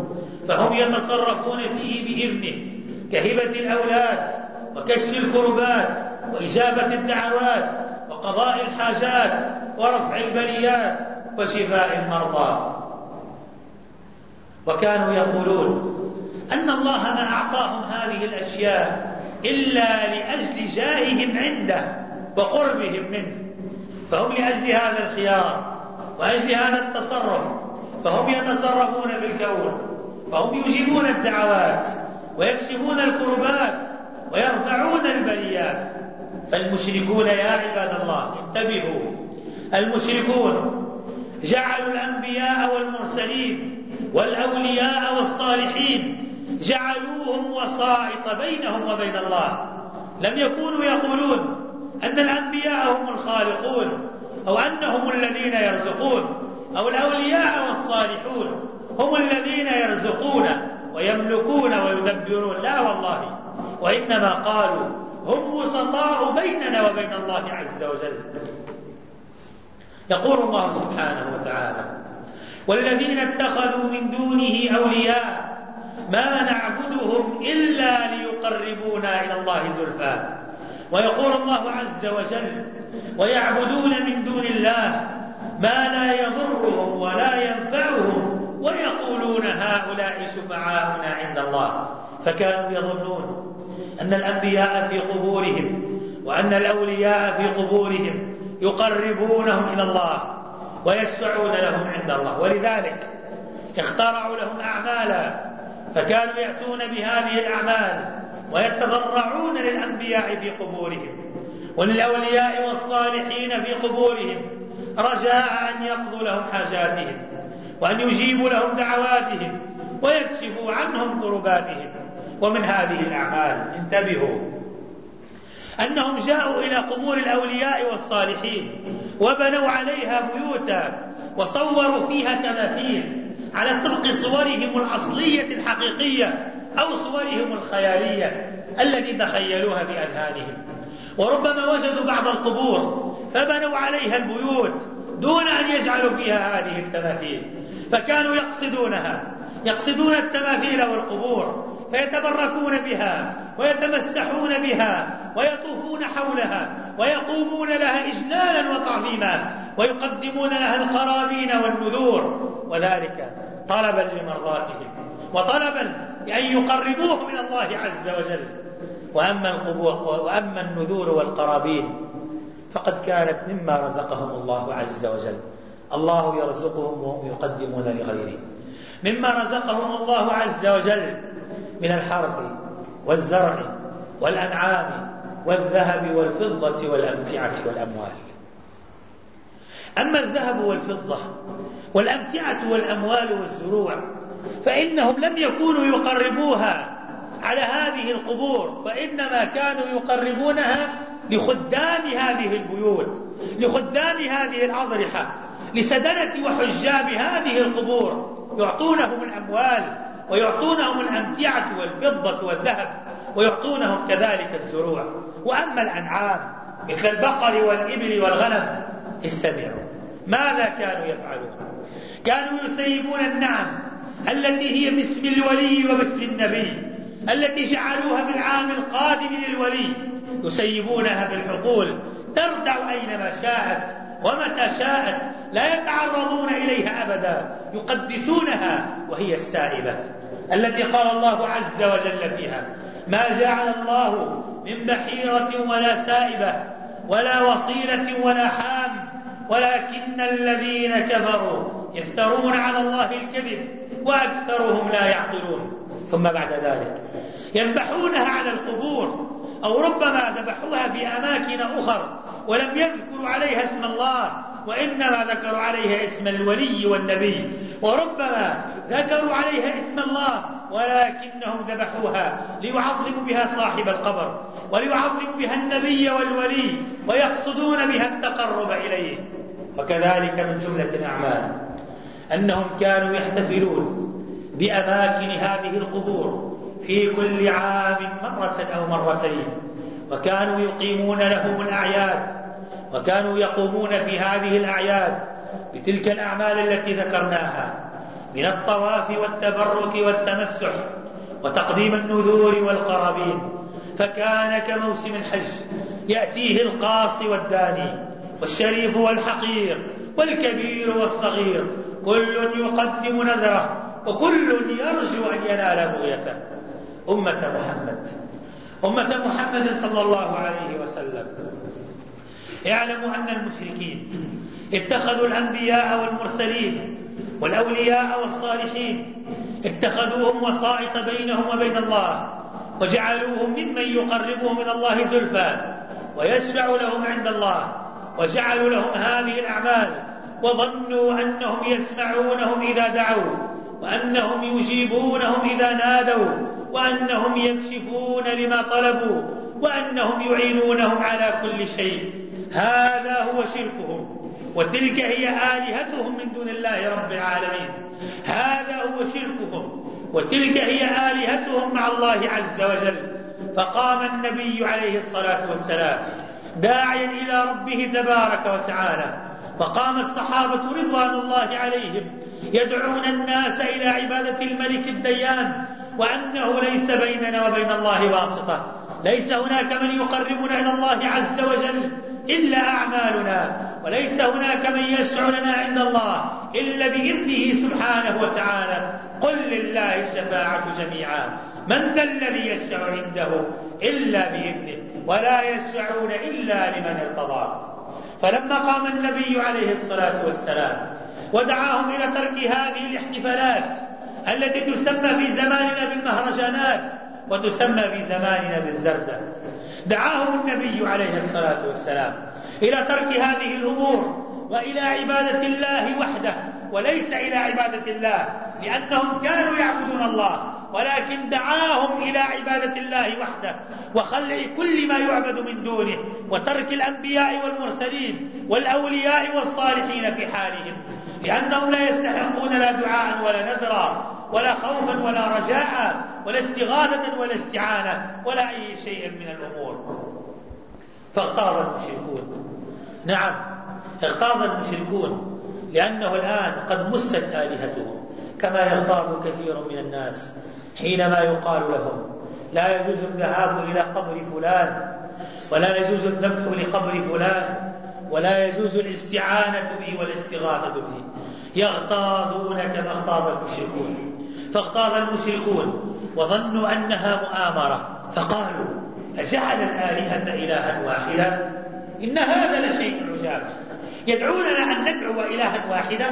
فهم يتصرفون فيه بإذنه كهبة الأولاد وكشف الكربات وإجابة الدعوات وقضاء الحاجات ورفع البليات وشفاء المرضى. وكانوا يقولون أن الله ما أعطاهم هذه الأشياء إلا لأجل جاههم عنده وقربهم منه. فهم لأجل هذا الخيار وأجل هذا التصرف فهم يتصرفون في الكون فهم يجيبون الدعوات ويكشفون الكربات ويرفعون البليات فالمشركون يا عباد الله انتبهوا المشركون جعلوا الأنبياء والمرسلين والأولياء والصالحين جعلوهم وسائط بينهم وبين الله. لم يكونوا يقولون أن الأنبياء هم الخالقون أو أنهم الذين يرزقون أو الأولياء والصالحون هم الذين يرزقون ويملكون ويدبرون. لا والله وإنما قالوا هم وسطاء بيننا وبين الله عز وجل. يقول الله سبحانه وتعالى والذين اتخذوا من دونه أولياء ما نعبدهم إلا ليقربونا إلى الله زلفى. ويقول الله عز وجل ويعبدون من دون الله ما لا يضرهم ولا ينفعهم ويقولون هؤلاء شفعاؤنا عند الله. فكانوا يظنون أن الأنبياء في قبورهم وأن الأولياء في قبورهم يقربونهم إلى الله ويشفعون لهم عند الله. ولذلك اخترعوا لهم أعمالا فكانوا يأتون بهذه الأعمال ويتضرعون للأنبياء في قبورهم وللأولياء والصالحين في قبورهم رجاء أن يقضوا لهم حاجاتهم وأن يجيبوا لهم دعواتهم ويكشفوا عنهم كرباتهم. ومن هذه الأعمال. انتبهوا. أنهم جاءوا إلى قبور الأولياء والصالحين وبنوا عليها بيوتا وصوروا فيها تماثيل على طبق صورهم الأصلية الحقيقية أو صورهم الخيالية التي تخيلوها بأذهانهم وربما وجدوا بعض القبور فبنوا عليها البيوت دون أن يجعلوا فيها هذه التماثيل. فكانوا يقصدونها يقصدون التماثيل والقبور فيتبركون بها ويتمسحون بها ويطوفون حولها ويقومون لها إجلالا وتعظيما ويقدمون لها القرابين والنذور. وذلك طلبا لمرضاتهم وطلبا لأن يقربوه من الله عز وجل. وأما القبور وأما النذور والقرابين فقد كانت مما رزقهم الله عز وجل. الله يرزقهم وهم يقدمون لغيره. مما رزقهم الله عز وجل من الحرث والزرع والأنعام والذهب والفضة والأمتعة والأموال. أما الذهب والفضة والأمتعة والأموال والزروع فإنهم لم يكونوا يقربوها على هذه القبور وإنما كانوا يقربونها لخدام هذه البيوت لخدام هذه الأضرحة لسدنة وحجاب هذه القبور يعطونهم الأموال ويعطونهم الأمتعة والفضة والذهب ويعطونهم كذلك الزروع. وأما الأنعام مثل البقر والإبل والغنم استمعوا. ماذا كانوا يفعلون؟ كانوا يسيبون النعم التي هي باسم الولي وباسم النبي التي جعلوها في العام القادم للولي يسيبونها بالحقول تردع أينما شاءت. ومتى شاءت لا يتعرضون إليها أبدا يقدسونها وهي السائبة التي قال الله عز وجل فيها ما جعل الله من بحيرة ولا سائبة ولا وصيلة ولا حام ولكن الذين كفروا يفترون على الله الكذب وأكثرهم لا يعقلون. ثم بعد ذلك يذبحونها على القبور أو ربما ذبحوها في أماكن أخر ولم يذكروا عليها اسم الله وإنما ذكروا عليها اسم الولي والنبي. وربما ذكروا عليها اسم الله ولكنهم ذبحوها ليعظموا بها صاحب القبر وليعظموا بها النبي والولي ويقصدون بها التقرب إليه. وكذلك من جملة الأعمال أنهم كانوا يحتفلون بأماكن هذه القبور في كل عام مرة أو مرتين. وكانوا يقيمون لهم الأعياد وكانوا يقومون في هذه الأعياد بتلك الأعمال التي ذكرناها من الطواف والتبرك والتمسح وتقديم النذور والقرابين. فكان كموسم الحج يأتيه القاصي والداني والشريف والحقير والكبير والصغير كل يقدم نذره وكل يرجو أن ينال بغيته. أمة محمد. أمة محمد صلى الله عليه وسلم. اعلموا أن المشركين اتخذوا الأنبياء والمرسلين والأولياء والصالحين اتخذوهم وسائط بينهم وبين الله وجعلوهم ممن يقربهم من الله زلفى ويشفع لهم عند الله وجعلوا لهم هذه الأعمال وظنوا أنهم يسمعونهم إذا دعوا وأنهم يجيبونهم إذا نادوا وأنهم يكشفون لما طلبوا وأنهم يعينونهم على كل شيء. هذا هو شركهم. وتلك هي آلهتهم من دون الله رب العالمين. هذا هو شركهم. وتلك هي آلهتهم مع الله عز وجل. فقام النبي عليه الصلاة والسلام داعيا إلى ربه تبارك وتعالى. وقام الصحابة رضوان الله عليهم يدعون الناس إلى عبادة الملك الديان وأنه ليس بيننا وبين الله واسطة. ليس هناك من يقربنا إلى الله عز وجل إلا أعمالنا. وليس هناك من يشفع لنا عند الله إلا بإذنه سبحانه وتعالى. قل لله الشفاعة جميعا. من ذا الذي يشفع عنده إلا بإذنه ولا يشفعون إلا لمن ارتضى. فلما قام النبي عليه الصلاة والسلام ودعاهم إلى ترك هذه الاحتفالات التي تسمى في زماننا بالمهرجانات وتسمى في زماننا بالزردة دعاهم النبي عليه الصلاة والسلام إلى ترك هذه الأمور وإلى عبادة الله وحده وليس إلى عبادة الله لأنهم كانوا يعبدون الله ولكن دعاهم إلى عبادة الله وحده. وخلع كل ما يعبد من دونه وترك الأنبياء والمرسلين والأولياء والصالحين في حالهم لأنهم لا يستحقون لا دعاء ولا نذرا. ولا خوفا ولا رجاء ولا استغاثة ولا استعانة ولا أي شيء من الأمور. فاغتاظ المشركون. نعم اغتاظ المشركون لأنه الآن قد مست آلهتهم كما يغتاظ كثير من الناس حينما يقال لهم لا يجوز الذهاب إلى قبر فلان ولا يجوز الذبح لقبر فلان ولا يجوز الاستعانة به والاستغاثة به. يغتاظون كما اغتاظ المشركون. فاغتاظ المشركون وظنوا أنها مؤامرة فقالوا أجعل الآلهة إلها واحدا إن هذا لشيء عجاب. يدعوننا أن ندعو إلها واحدا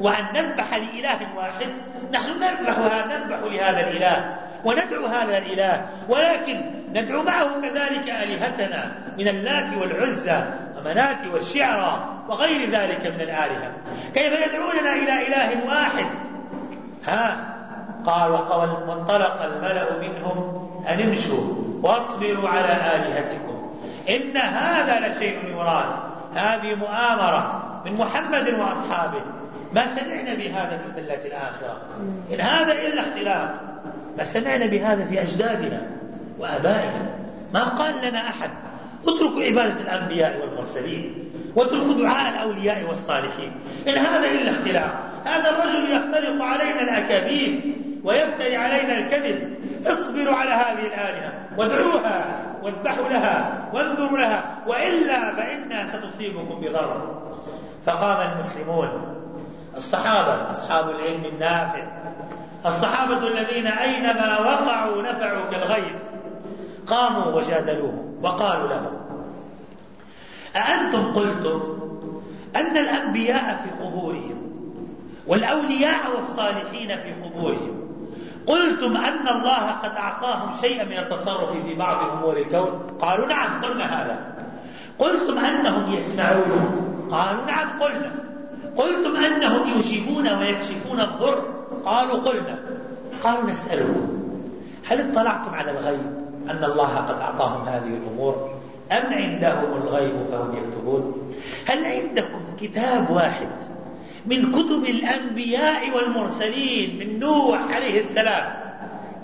وأن نذبح لإله واحد؟ نحن نذبح نذبح لهذا الإله وندعو هذا الإله ولكن ندعو معه كذلك آلهتنا من اللات والعزى ومنات والشعرى وغير ذلك من الآلهة. كيف يدعوننا إلى إله واحد؟ ها قال وانطلق الملأ منهم أن امشوا واصبروا على آلهتكم. إن هذا لشيء يراد. هذه مؤامرة من محمد وأصحابه. ما سمعنا بهذا في الملة الآخرة. إن هذا إلا اختلاف. ما سمعنا بهذا في أجدادنا وآبائنا. ما قال لنا أحد. اتركوا عبادة الأنبياء والمرسلين. واتركوا دعاء الأولياء والصالحين. إن هذا إلا اختلاف. هذا الرجل يختلق علينا الأكاذيب ويفتري علينا الكذب. اصبروا على هذه الآلهة وادعوها واذبحوا لها وانظروا لها وإلا فإنا ستصيبكم بضرر فقام المسلمون. الصحابة أصحاب العلم النافع. الصحابة الذين أينما وقعوا نفعوا كالغيث قاموا وجادلوه وقالوا له أأنتم قلتم أن الأنبياء في قبورهم والأولياء والصالحين في قبورهم؟ قلتم أن الله قد أعطاهم شيئا من التصرف في بعض أمور الكون. قالوا نعم قلنا هذا. قلتم أنهم يسمعون. قالوا نعم قلنا. قلتم أنهم يجيبون ويكشفون الضر. قالوا قلنا. قالوا نسألكم هل اطلعتم على الغيب أن الله قد أعطاهم هذه الأمور؟ أم عندهم الغيب فهم يكتبون؟ هل عندكم كتاب واحد من كتب الأنبياء والمرسلين من نوح عليه السلام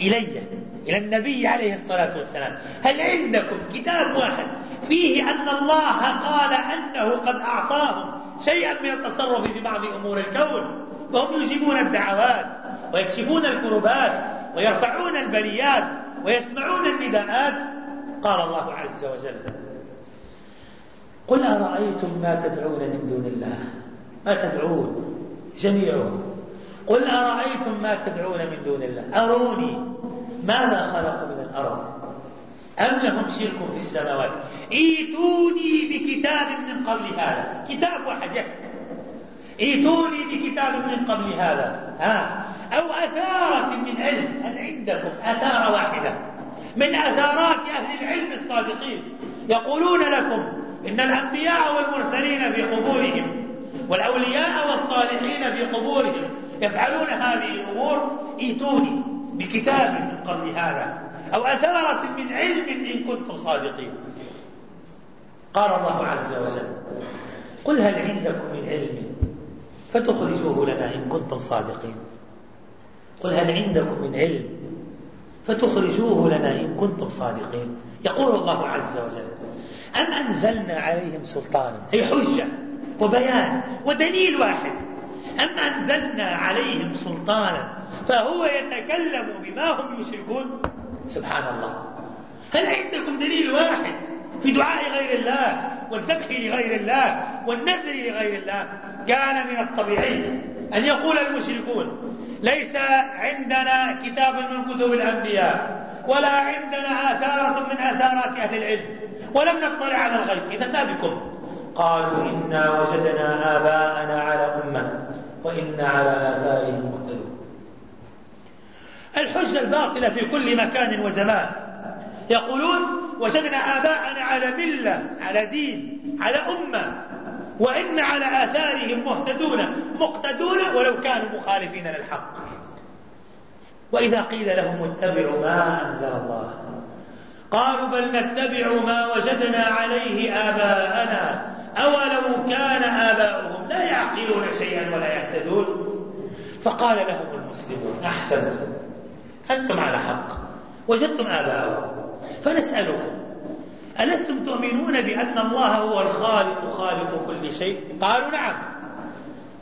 إلي إلى النبي عليه الصلاة والسلام. هل عندكم كتاب واحد فيه أن الله قال أنه قد أعطاهم شيئا من التصرف في بعض أمور الكون؟ وهم يجيبون الدعوات ويكشفون الكربات ويرفعون البليات ويسمعون النداءات. قال الله عز وجل قل أرأيتم ما تدعون من دون الله؟ ما تدعون جميعهم. قل أرأيتم ما تدعون من دون الله؟ أروني ماذا خلقوا من الأرض؟ أم لهم شرك في السماوات؟ إيتوني بكتاب من قبل هذا. كتاب واحد يكفي. إيتوني بكتاب من قبل هذا. ها؟ أو أثارة من علم. هل عندكم أثارة واحدة؟ من أثارات أهل العلم الصادقين. يقولون لكم إن الأنبياء والمرسلين في قبورهم والأولياء والصالحين في قبورهم يفعلون هذه الأمور ايتوني بكتاب من قبل هذا أو أثارة من علم إن كنتم صادقين. قال الله عز وجل قل هل عندكم من علم فتخرجوه لنا إن كنتم صادقين؟ قل هل عندكم من علم فتخرجوه لنا إن كنتم صادقين؟ يقول الله عز وجل أم أنزلنا عليهم سلطانا؟ أي حجة. وبيان ودليل واحد. أم أنزلنا عليهم سلطانا فهو يتكلم بما هم يشركون؟ سبحان الله. هل عندكم دليل واحد في دعاء غير الله والذبح لغير الله والنذر لغير الله؟ كان من الطبيعي أن يقول المشركون ليس عندنا كتاب من كتب الأنبياء ولا عندنا آثارة من آثارات أهل العلم ولم نطلع على الغيب. إذا ما بكم؟ قالوا إنا وجدنا آباءنا على أمة وإنا على آثارهم مقتدون. الحجة الباطلة في كل مكان وزمان. يقولون وجدنا آباءنا على ملة على دين على أمة وإن على آثارهم مهتدون مقتدون ولو كانوا مخالفين للحق. وإذا قيل لهم اتبعوا ما أنزل الله قالوا بل نتبع ما وجدنا عليه آباءنا. أولو كان آباؤهم لا يعقلون شيئا ولا يهتدون. فقال لهم المسلمون أحسنتم أنتم على حق. وجدتم آباءكم فنسألكم ألستم تؤمنون بأن الله هو الخالق خالق كل شيء؟ قالوا نعم.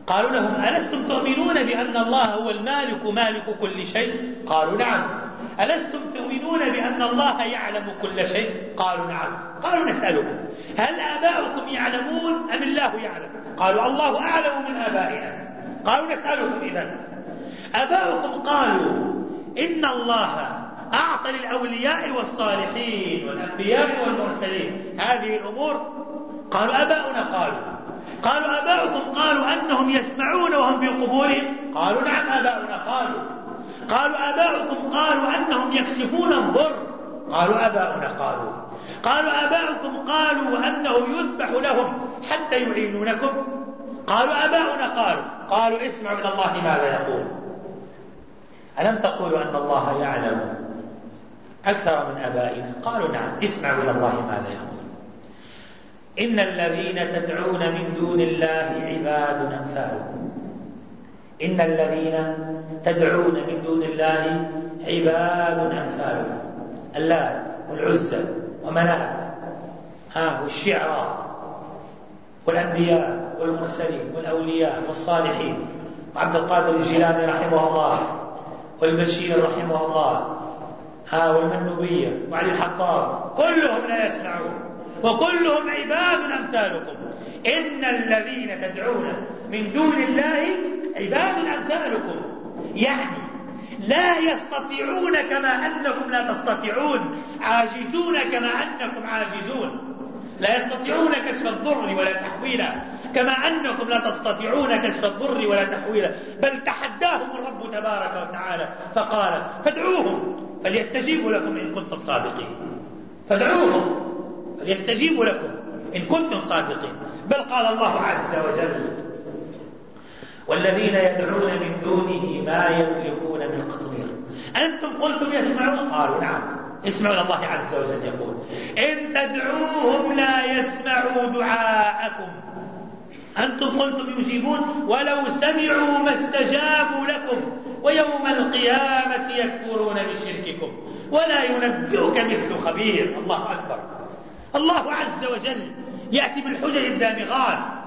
قالوا لهم ألستم تؤمنون بأن الله هو المالك مالك كل شيء؟ قالوا نعم. ألستم تؤمنون بأن الله يعلم كل شيء؟ قالوا نعم. قالوا نسألكم هل آباؤكم يعلمون أم الله يعلم؟ قالوا الله أعلم من آبائنا. قالوا نسألكم إذا آباؤكم قالوا إن الله أعطى للأولياء والصالحين والأنبياء والمرسلين. هذه الأمور. قالوا آباؤنا قالوا. قالوا آباؤكم قالوا أنهم يسمعون وهم في قبورهم. قالوا نعم آباؤنا قالوا. قالوا آباؤكم قالوا أنهم يكشفون الضر. قالوا آباؤنا قالوا. قالوا آباؤكم قالوا أنه يذبح لهم حتى يعينونكم. قالوا آباؤنا قالوا. قالوا اسمعوا إلى الله ماذا يقول. ألم تقولوا أن الله يعلم أكثر من آبائنا؟ قالوا نعم. اسمعوا إلى الله ماذا يقول. إن الذين تدعون من دون الله عباد أمثالكم إن الذين تدعون من دون الله عباد أمثالكم اللات والعزى ومنات ها والشعرى والأنبياء والمرسلين والأولياء والصالحين. وعبد القادر الجيلاني رحمه الله والبشير رحمه الله ها والمنوبية وعلي الحطاب كلهم لا يسمعون وكلهم عباد أمثالكم. إن الذين تدعون من دون الله عباد أمثالكم. يعني لا يستطيعون كما أنكم لا تستطيعون عاجزون كما أنكم عاجزون. لا يستطيعون كشف الضر ولا تحويله كما أنكم لا تستطيعون كشف الضر ولا تحويله بل تحداهم الرب تبارك وتعالى فقال فادعوهم فليستجيبوا لكم إن كنتم صادقين. فادعوهم فليستجيبوا لكم إن كنتم صادقين. بل قال الله عز وجل والذين يدعون من دونه ما يملكون من قطمير. أنتم قلتم يسمعون؟ قالوا نعم. اسمعوا الله عز وجل يقول. إن تدعوهم لا يسمعوا دعاءكم. أنتم قلتم يجيبون؟ ولو سمعوا ما استجابوا لكم. ويوم القيامة يكفرون بشرككم. ولا ينبئك مثل خبير. الله أكبر. الله عز وجل يأتي بالحجج الدامغات.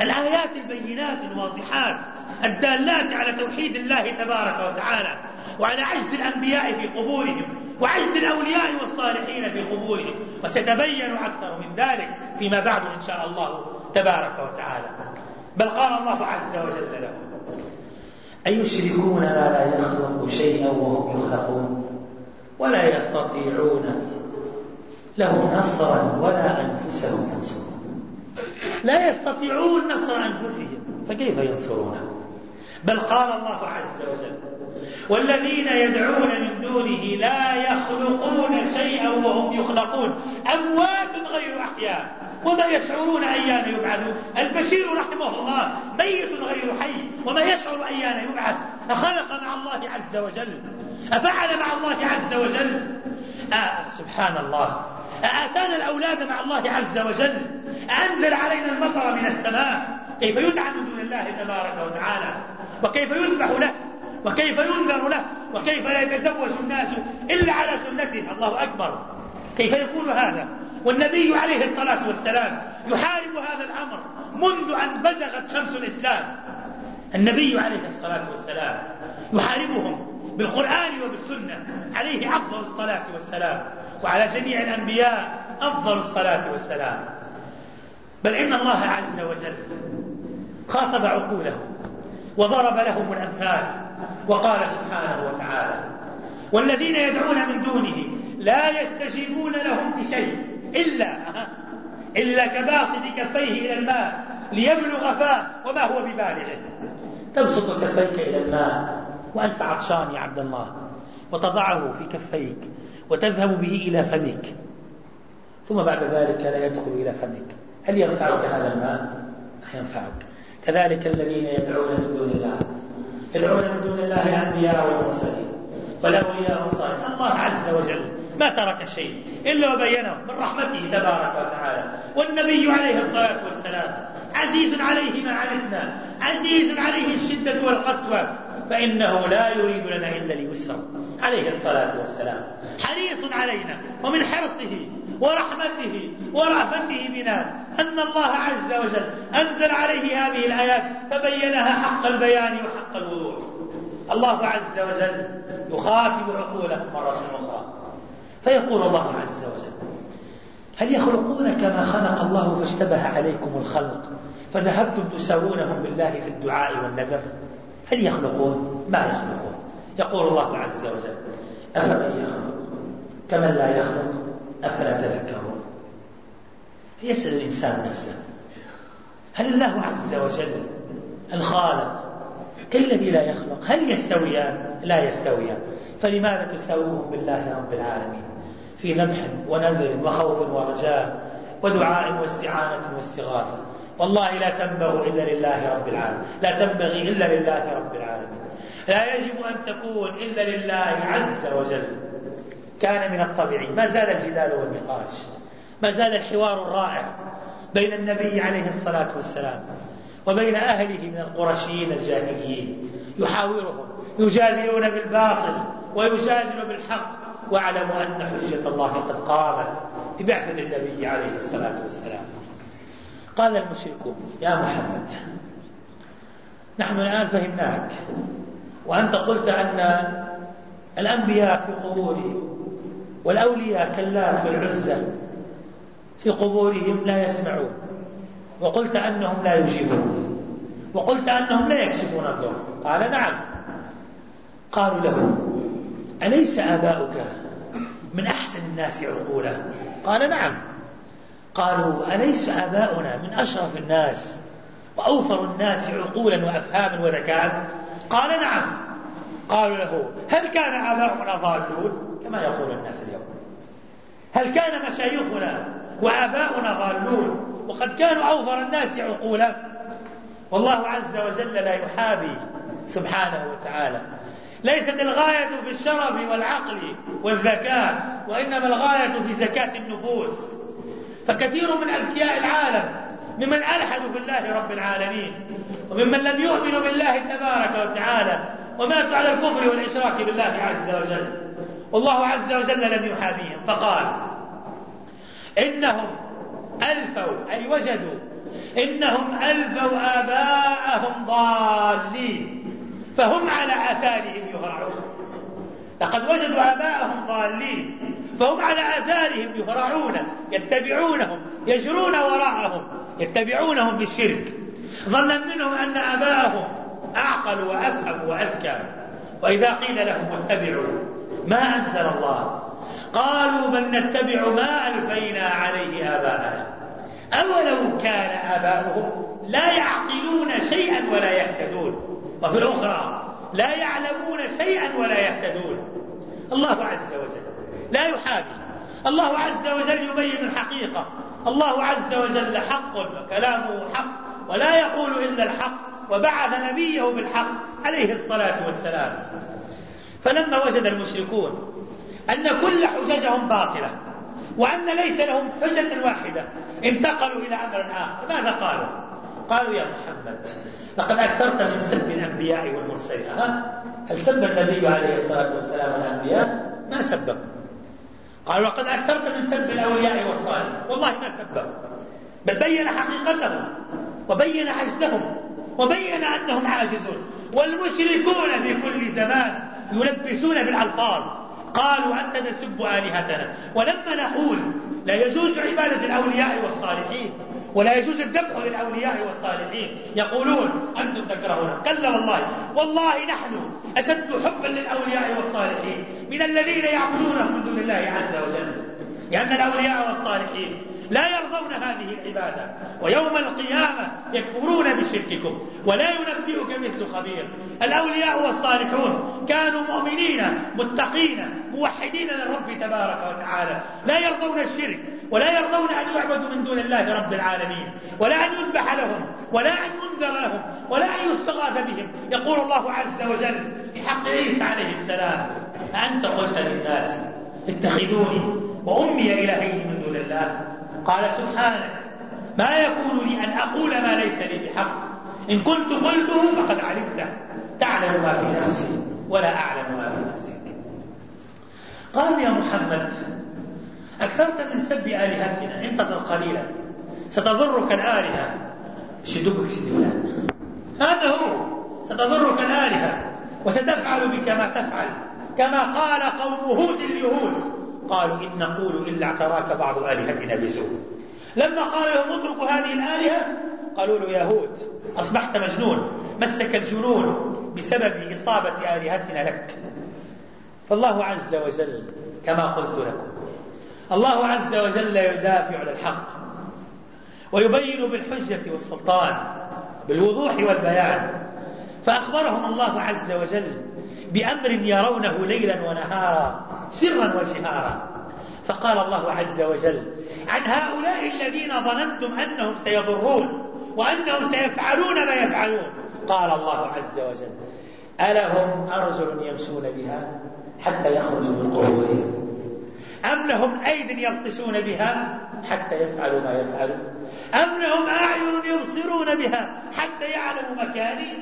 الآيات البينات الواضحات الدالات على توحيد الله تبارك وتعالى وعلى عجز الأنبياء في قبورهم وعجز الأولياء والصالحين في قبورهم وستبين أكثر من ذلك فيما بعد إن شاء الله تبارك وتعالى. بل قال الله عز وجل له أيشركون ما لا يخلق شيئا وهم يخلقون ولا يستطيعون له نصرا ولا أنفسهم ينصرون. لا يستطيعون نصر أنفسهم فكيف ينصرونه؟ بل قال الله عز وجل والذين يدعون من دونه لا يخلقون شيئا وهم يخلقون. أموات غير أحياء. وما يشعرون أيان يبعثون. البشير رحمه الله ميت غير حي. وما يشعر أيان يبعث. أخلق مع الله عز وجل. أفعل مع الله عز وجل. آه سبحان الله. أآتانا الأولاد مع الله عز وجل؟ أنزل علينا المطر من السماء؟ كيف يدعى من دون الله تبارك وتعالى؟ وكيف يذبح له؟ وكيف ينذر له؟ وكيف لا يتزوج الناس إلا على سنته الله أكبر. كيف يكون هذا؟ والنبي عليه الصلاة والسلام يحارب هذا الأمر منذ أن بزغت شمس الإسلام. النبي عليه الصلاة والسلام يحاربهم بالقرآن وبالسنة عليه أفضل الصلاة والسلام. وعلى جميع الأنبياء أفضل الصلاة والسلام. بل إن الله عز وجل خاطب عقولهم وضرب لهم الأمثال وقال سبحانه وتعالى والذين يدعون من دونه لا يستجيبون لهم بشيء إلا إلا كباسط كفيه إلى الماء ليبلغ فاه وما هو ببالغه. تبسط كفيك إلى الماء وأنت عطشان يا عبد الله وتضعه في كفيك وتذهب به إلى فمك. ثم بعد ذلك لا يدخل إلى فمك. هل ينفعك هذا الماء؟ لا ينفعك. كذلك الذين يدعون من دون الله. يدعون من دون الله الأنبياء والمرسلين والأولياء والصالحين. الله عز وجل ما ترك شيء إلا وبينه من رحمته تبارك وتعالى. والنبي عليه الصلاة والسلام عزيز عليه ما عنتنا عزيز عليه الشدة والقسوة. فإنه لا يريد لنا إلا اليسر. عليه الصلاة والسلام. حريص علينا ومن حرصه ورحمته ورأفته بنا أن الله عز وجل أنزل عليه هذه الآيات فبينها حق البيان وحق الوضوح. الله عز وجل يخاطب عقولهم مرة أخرى. فيقول الله عز وجل هل يخلقون كما خلق الله فاشتبه عليكم الخلق فذهبتم تساوونهم بالله في الدعاء والنذر؟ هل يخلقون؟ ما يخلقون. يقول الله عز وجل أفمن يخلق؟ كمن لا يخلق أفلا تذكرون. يسأل الإنسان نفسه هل الله عز وجل الخالق كالذي لا يخلق هل يستويان؟ لا يستويان. فلماذا تساووهم بالله رب العالمين؟ في ذبح ونذر وخوف ورجاء ودعاء واستعانة واستغاثة. والله لا تنبغي إلا لله رب العالمين. لا تنبغي إلا لله رب العالمين. لا يجب أن تكون إلا لله عز وجل. كان من الطبيعي. ما زال الجدال والنقاش. ما زال الحوار الرائع بين النبي عليه الصلاة والسلام وبين أهله من القرشيين الجاهليين. يحاورهم يجادلون بالباطل ويجادل بالحق. واعلموا أن حجة الله قد قامت ببعثة النبي عليه الصلاة والسلام. قال المشركون يا محمد نحن الآن فهمناك. وأنت قلت أن الأنبياء في قبورهم والأولياء كاللات والعزى في قبورهم لا يسمعون. وقلت أنهم لا يجيبون. وقلت أنهم لا يكشفون الضر قال نعم. قالوا له أليس آباؤك من أحسن الناس عقولا؟ قال نعم. قالوا أليس آباؤنا من أشرف الناس وأوفر الناس عقولا وأفهاما وذكاء قال نعم. قالوا له هل كان آباؤنا ضالون؟ كما يقول الناس اليوم هل كان مشايخنا وآباؤنا ضالون وقد كانوا أوفر الناس عقولا؟ والله عز وجل لا يحابي سبحانه وتعالى. ليست الغاية في الشرف والعقل والذكاء وإنما الغاية في زكاة النفوس. فكثير من أذكياء العالم ممن ألحدوا بالله رب العالمين وممن لم يؤمنوا بالله تبارك وتعالى وماتوا على الكفر والإشراك بالله عز وجل. والله عز وجل لم يحابيهم فقال إنهم ألفوا أي وجدوا إنهم ألفوا آباءهم ضالين فهم على آثارهم يهرعون. لقد وجدوا آباءهم ضالين فهم على آثارهم يهرعون يتبعونهم يجرون وراءهم يتبعونهم بالشرك. ظنا منهم أن آباءهم أعقل وأفهم وأذكى وإذا قيل لهم اتبعوا ما أنزل الله. قالوا بل نتبع ما ألفينا عليه آباءنا. أولو كان آباؤهم لا يعقلون شيئا ولا يهتدون. وفي الأخرى لا يعلمون شيئا ولا يهتدون. الله عز وجل. لا يحابي الله عز وجل يبين الحقيقة. الله عز وجل حق وكلامه حق ولا يقول إلا الحق وبعث نبيه بالحق عليه الصلاة والسلام. فلما وجد المشركون أن كل حججهم باطلة وأن ليس لهم حجة واحدة انتقلوا إلى أمر آخر ماذا قالوا؟ قالوا يا محمد لقد أكثرت من سب الأنبياء والمرسلين ها؟ هل سب النبي عليه الصلاة والسلام الأنبياء؟ ما سبهم قالوا لقد أكثرت من سب الأولياء والصالحين والله ما سبهم بل بين حقيقتهم وبين عجزهم وبين أنهم عاجزون والمشركون في كل زمان يلبسون بالألفاظ. قالوا أنت تسب آلهتنا. ولما نقول لا يجوز عبادة الأولياء والصالحين ولا يجوز الذبح للأولياء والصالحين يقولون أنتم تكرهون. كلا والله والله نحن أشد حبا للأولياء والصالحين من الذين يعبدونهم من دون الله عز وجل. لأن الأولياء والصالحين لا يرضون هذه العبادة. ويوم القيامة يكفرون بشرككم ولا ينبئك مثل خبير. الأولياء والصالحون كانوا مؤمنين متقين موحدين للرب تبارك وتعالى. لا يرضون الشرك ولا يرضون أن يعبدوا من دون الله رب العالمين. ولا أن يذبح لهم ولا أن ينذر لهم ولا أن يستغاث بهم. يقول الله عز وجل في حق عيسى عليه السلام أنت قلت للناس اتخذوني وأمي إلهين من دون الله؟ قال سبحانك ما يكون لي أن أقول ما ليس لي بحق. إن كنت قلته فقد علمته تعلم ما في نفسي ولا أعلم ما في نفسك. قال يا محمد أكثرت من سب آلهتنا انتظر قليلا ستضرك الآلهة. شدوك سيد الله هذا هو. ستضرك الآلهة وستفعل بك ما تفعل كما قال قوم هود اليهود قالوا إن نقول إلا اعتراك بعض آلهتنا بسوء. لما قال لهم اتركوا هذه الآلهة قالوا له يا هود أصبحت مجنون مسك الجنون بسبب إصابة آلهتنا لك. فالله عز وجل كما قلت لكم الله عز وجل يدافع عن الحق ويبين بالحجة والسلطان بالوضوح والبيان. فأخبرهم الله عز وجل بأمر يرونه ليلا ونهارا سرا وجهارا فقال الله عز وجل عن هؤلاء الذين ظننتم أنهم سيضرون وأنهم سيفعلون ما يفعلون. قال الله عز وجل ألهم أرجل يمشون بها حتى يخرجوا من قبورهم؟ أم لهم أيد يبطشون بها حتى يفعلوا ما يفعلون؟ أم لهم أعين يبصرون بها حتى يعلموا مكاني؟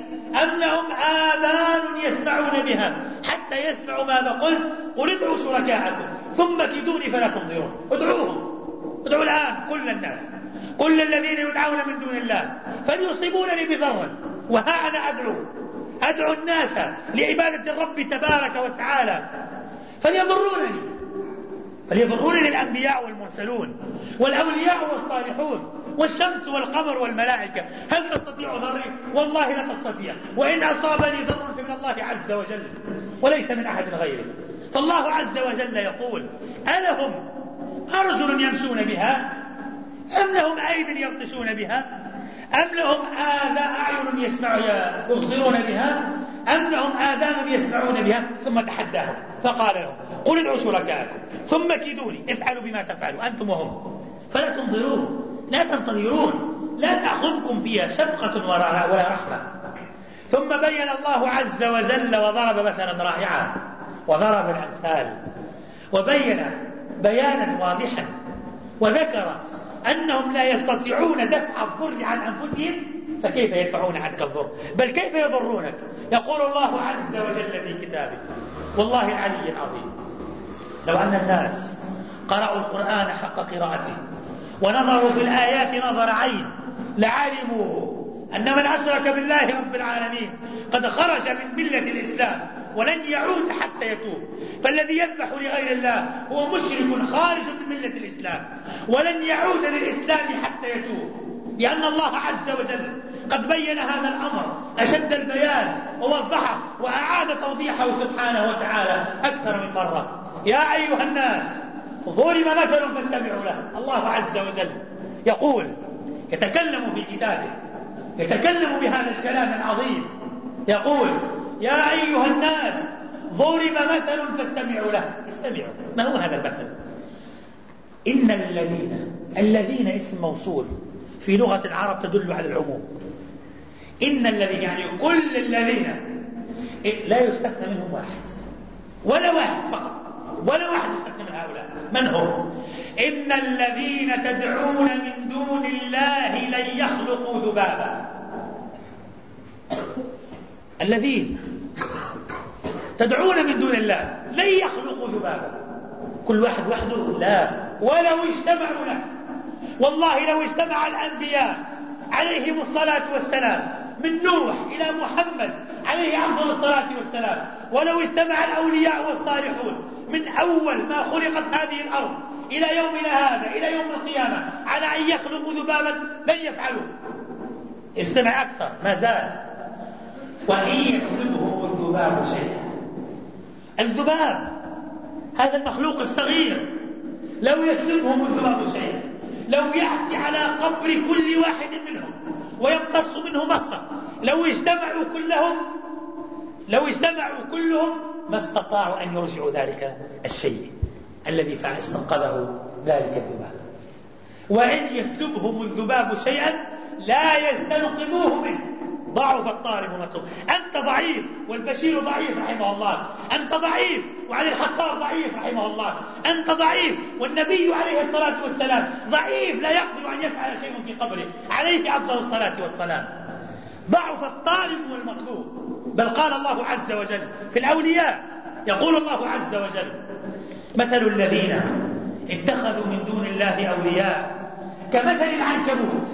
أم لهم آذان يسمعون بها حتى يسمعوا ماذا قلت؟ قل ادعوا شركاءكم ثم كيدوني فلا تنظرون ادعوهم. ادعوا الآن كل الناس. كل الذين يدعون من دون الله. فليصيبونني بضر. وها أنا أدعو. أدعو الناس لعبادة الرب تبارك وتعالى. فليضرونني. فليضرونني الأنبياء والمرسلون والأولياء والصالحون. والشمس والقمر والملائكة. هل تستطيع ضري؟ والله لا تستطيع. وإن أصابني ضر فمن الله عز وجل وليس من أحد غيره فالله عز وجل يقول ألهم أرجل يمشون بها؟ أم لهم أيد يبطشون بها؟ أم لهم آذى أعين يسمع يبصرون بها؟ أم لهم آذان يسمعون بها؟ ثم تحداهم. فقال لهم قل ادعوا شركاءكم. ثم كيدوني. افعلوا بما تفعلوا. أنتم وهم. فلا تنظرون لا تنتظرون لا تأخذكم فيها شفقة ولا رحمة. ثم بين الله عز وجل وضرب مثلا رائعا وضرب الأمثال وبين بيانا واضحا وذكر أنهم لا يستطيعون دفع الضر عن أنفسهم فكيف يدفعون عنك الضر؟ بل كيف يضرونك؟ يقول الله عز وجل في كتابه والله العلي العظيم لو أن الناس قرأوا القرآن حق قراءته ونظروا في الآيات نظر عين لعلموا أن من أشرك بالله رب العالمين قد خرج من ملة الإسلام ولن يعود حتى يتوب. فالذي يذبح لغير الله هو مشرك خارج من ملة الإسلام ولن يعود للإسلام حتى يتوب. لأن الله عز وجل قد بين هذا الأمر أشد البيان ووضحه وأعاد توضيحه سبحانه وتعالى أكثر من مرة. يا أيها الناس ضرب مثل فاستمعوا له. الله عز وجل يقول يتكلم في كتابه يتكلم بهذا الكلام العظيم. يقول يا أيها الناس ضرب مثل فاستمعوا له. استمعوا. ما هو هذا المثل؟ إن الذين الذين اسم موصول في لغة العرب تدل على العموم. إن الذين يعني كل الذين لا يستثنى منهم واحد. ولا واحد فقط. ولا واحد يستثنى من هؤلاء. من هم؟ إن الذين تدعون من دون الله لن يخلقوا ذبابا. الذين تدعون من دون الله لن يخلقوا ذبابا. كل واحد وحده لا. ولو اجتمعوا له. والله لو اجتمع الأنبياء عليهم الصلاة والسلام من نوح إلى محمد عليه أفضل الصلاة والسلام. ولو اجتمع الأولياء والصالحون من أول ما خلقت هذه الأرض إلى يومنا هذا إلى يوم القيامة على أن يخلقوا ذبابا لن يفعلوا. استمع أكثر ما زال. وإن يسلبهم الذباب شيئا. الذباب هذا المخلوق الصغير لو يسلبهم الذباب شيئا لو يأتي على قبر كل واحد منهم ويمتص منه مصة لو اجتمعوا كلهم لو اجتمعوا كلهم ما استطاعوا أن يرجعوا ذلك الشيء الذي استنقذه ذلك الذباب. وإن يسلبهم الذباب شيئا لا يستنقذوه منه. ضعف الطالب والمطلوب أنت ضعيف والبشير ضعيف رحمه الله. أنت ضعيف وعلي الحطار ضعيف رحمه الله. أنت ضعيف والنبي عليه الصلاة والسلام ضعيف لا يقدر أن يفعل شيء في قبره. عليه أفضل الصلاة والسلام. ضعف الطالب والمطلوب. بل قال الله عز وجل في الأولياء يقول الله عز وجل مثل الذين اتخذوا من دون الله أولياء كمثل العنكبوت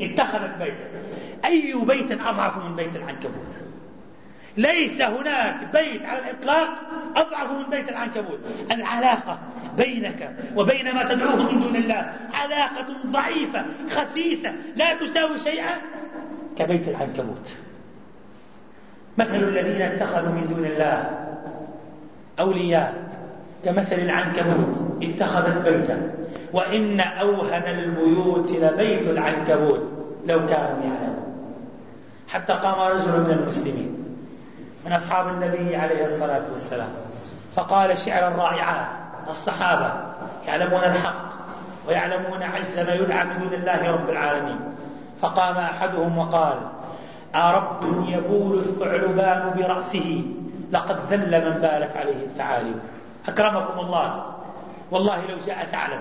اتخذت بيتا أي بيت أضعف من بيت العنكبوت؟ ليس هناك بيت على الإطلاق أضعف من بيت العنكبوت. العلاقة بينك وبين ما تدعوه من دون الله علاقة ضعيفة خسيسة لا تساوي شيئا كبيت العنكبوت. مثل الذين اتخذوا من دون الله أولياء كمثل العنكبوت اتخذت بيتا. وإن أوهن البيوت لبيت العنكبوت لو كانوا يعلمون. حتى قام رجل من المسلمين من أصحاب النبي عليه الصلاة والسلام فقال شعرا رائعا الصحابة يعلمون الحق ويعلمون عجز ما يدعى من دون الله رب العالمين. فقام أحدهم وقال أرب يبول الثعلبان برأسه لقد ذل من بالت عليه الثعالب أكرمكم الله. والله لو جاء ثعلب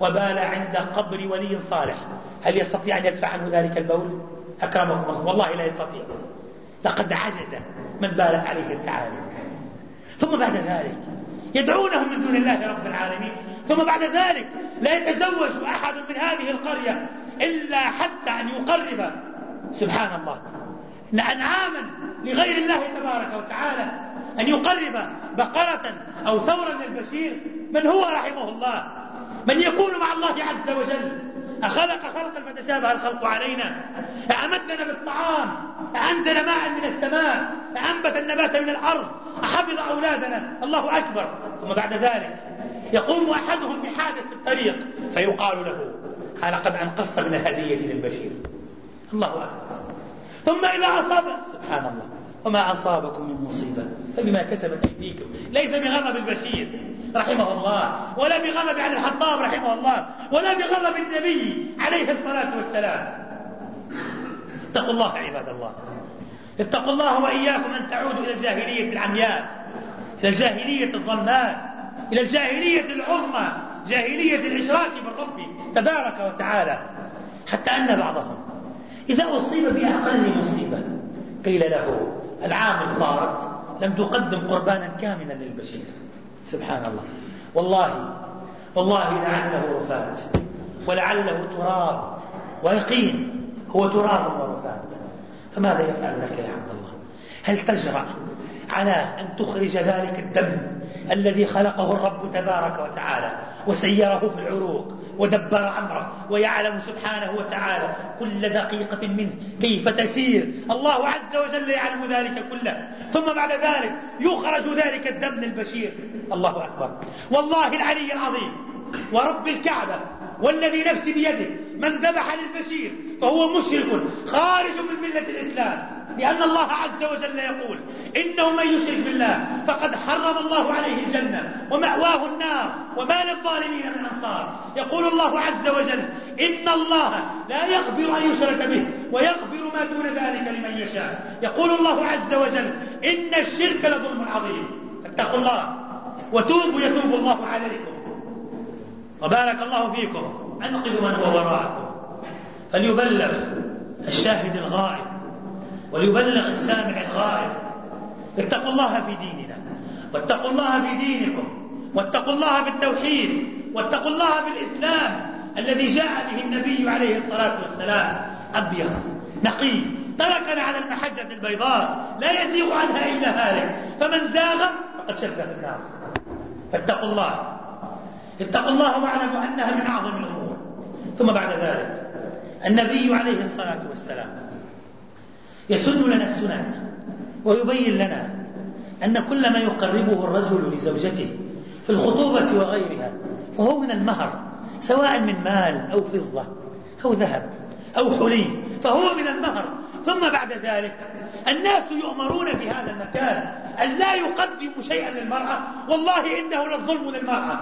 وبال عند قبر ولي صالح. هل يستطيع أن يدفع عنه ذلك البول؟ أكرمكم الله. والله لا يستطيع. لقد عجز من بالت عليه الثعالب ثم بعد ذلك يدعونهم من دون الله رب العالمين. ثم بعد ذلك لا يتزوج أحد من هذه القرية إلا حتى أن يقرب. سبحان الله. أنعاما لغير الله تبارك وتعالى أن يقرب بقرة أو ثورا للبشير من هو رحمه الله. من يكون مع الله عز وجل. أخلق خلقا فتشابه الخلق علينا. أمدنا بالطعام. أنزل ماء من السماء. أنبت النبات من الأرض. أحفظ أولادنا. الله أكبر. ثم بعد ذلك يقوم أحدهم بحادث في الطريق فيقال له أنا قد أنقصت من الهدية للبشير. الله أكبر. ثم إذا أصاب سبحان الله. وما أصابكم من مصيبة. فبما كسبت أيديكم. ليس بغضب البشير. رحمه الله. ولا بغضب عن الحطاب رحمه الله. ولا بغضب النبي عليه الصلاة والسلام. اتقوا الله عباد الله. اتقوا الله وإياكم أن تعودوا إلى الجاهلية العمياء. إلى الجاهلية الظلماء. إلى الجاهلية العظمى. جاهلية الإشراك بالرب تبارك وتعالى. حتى أن بعضهم إذا أصيب بأقل مصيبة. قيل له العام الفارط لم تقدم قربانا كاملا للبشير. سبحان الله. والله والله لعله رفات ولعله تراب ويقين هو تراب ورفات فماذا يفعل لك يا عبد الله؟ هل تجرأ على أن تخرج ذلك الدم الذي خلقه الرب تبارك وتعالى وسيره في العروق ودبر أمره ويعلم سبحانه وتعالى كل دقيقة منه كيف تسير. الله عز وجل يعلم ذلك كله. ثم بعد ذلك يخرج ذلك الدم للبشير الله أكبر. والله العلي العظيم. ورب الكعبة. والذي نفسي بيده من ذبح للبشير فهو مشرك خارج من ملة الإسلام لأن الله عز وجل يقول إنه من يشرك بالله فقد حرم الله عليه الجنة ومأواه النار وما للظالمين من أنصار. يقول الله عز وجل إن الله لا يغفر أن يشرك به ويغفر ما دون ذلك لمن يشاء. يقول الله عز وجل إن الشرك لظلم عظيم. اتقوا الله وتوبوا يتوب الله عليكم. وبارك الله فيكم. أنقذوا من هو وراءكم. فليبلغ الشاهد الغائب وليبلغ السامع الغائب. اتقوا الله في ديننا واتقوا الله في دينكم واتقوا الله بالتوحيد واتقوا الله بالإسلام الذي جاء به النبي عليه الصلاة والسلام. أبيض نقي تركنا على المحجة البيضاء لا يزيغ عنها إلا هالك. فمن زاغ فقد في النار. فاتقوا الله. اتقوا الله واعلموا أنها من أعظم الأمور. ثم بعد ذلك النبي عليه الصلاة والسلام يسن لنا السنن ويبين لنا أن كل ما يقربه الرجل لزوجته في الخطوبة وغيرها فهو من المهر سواء من مال أو فضة أو ذهب أو حلي فهو من المهر. ثم بعد ذلك الناس يؤمرون في هذا المكان أن لا يقدموا شيئا للمرأة. والله إنه للظلم للمرأة.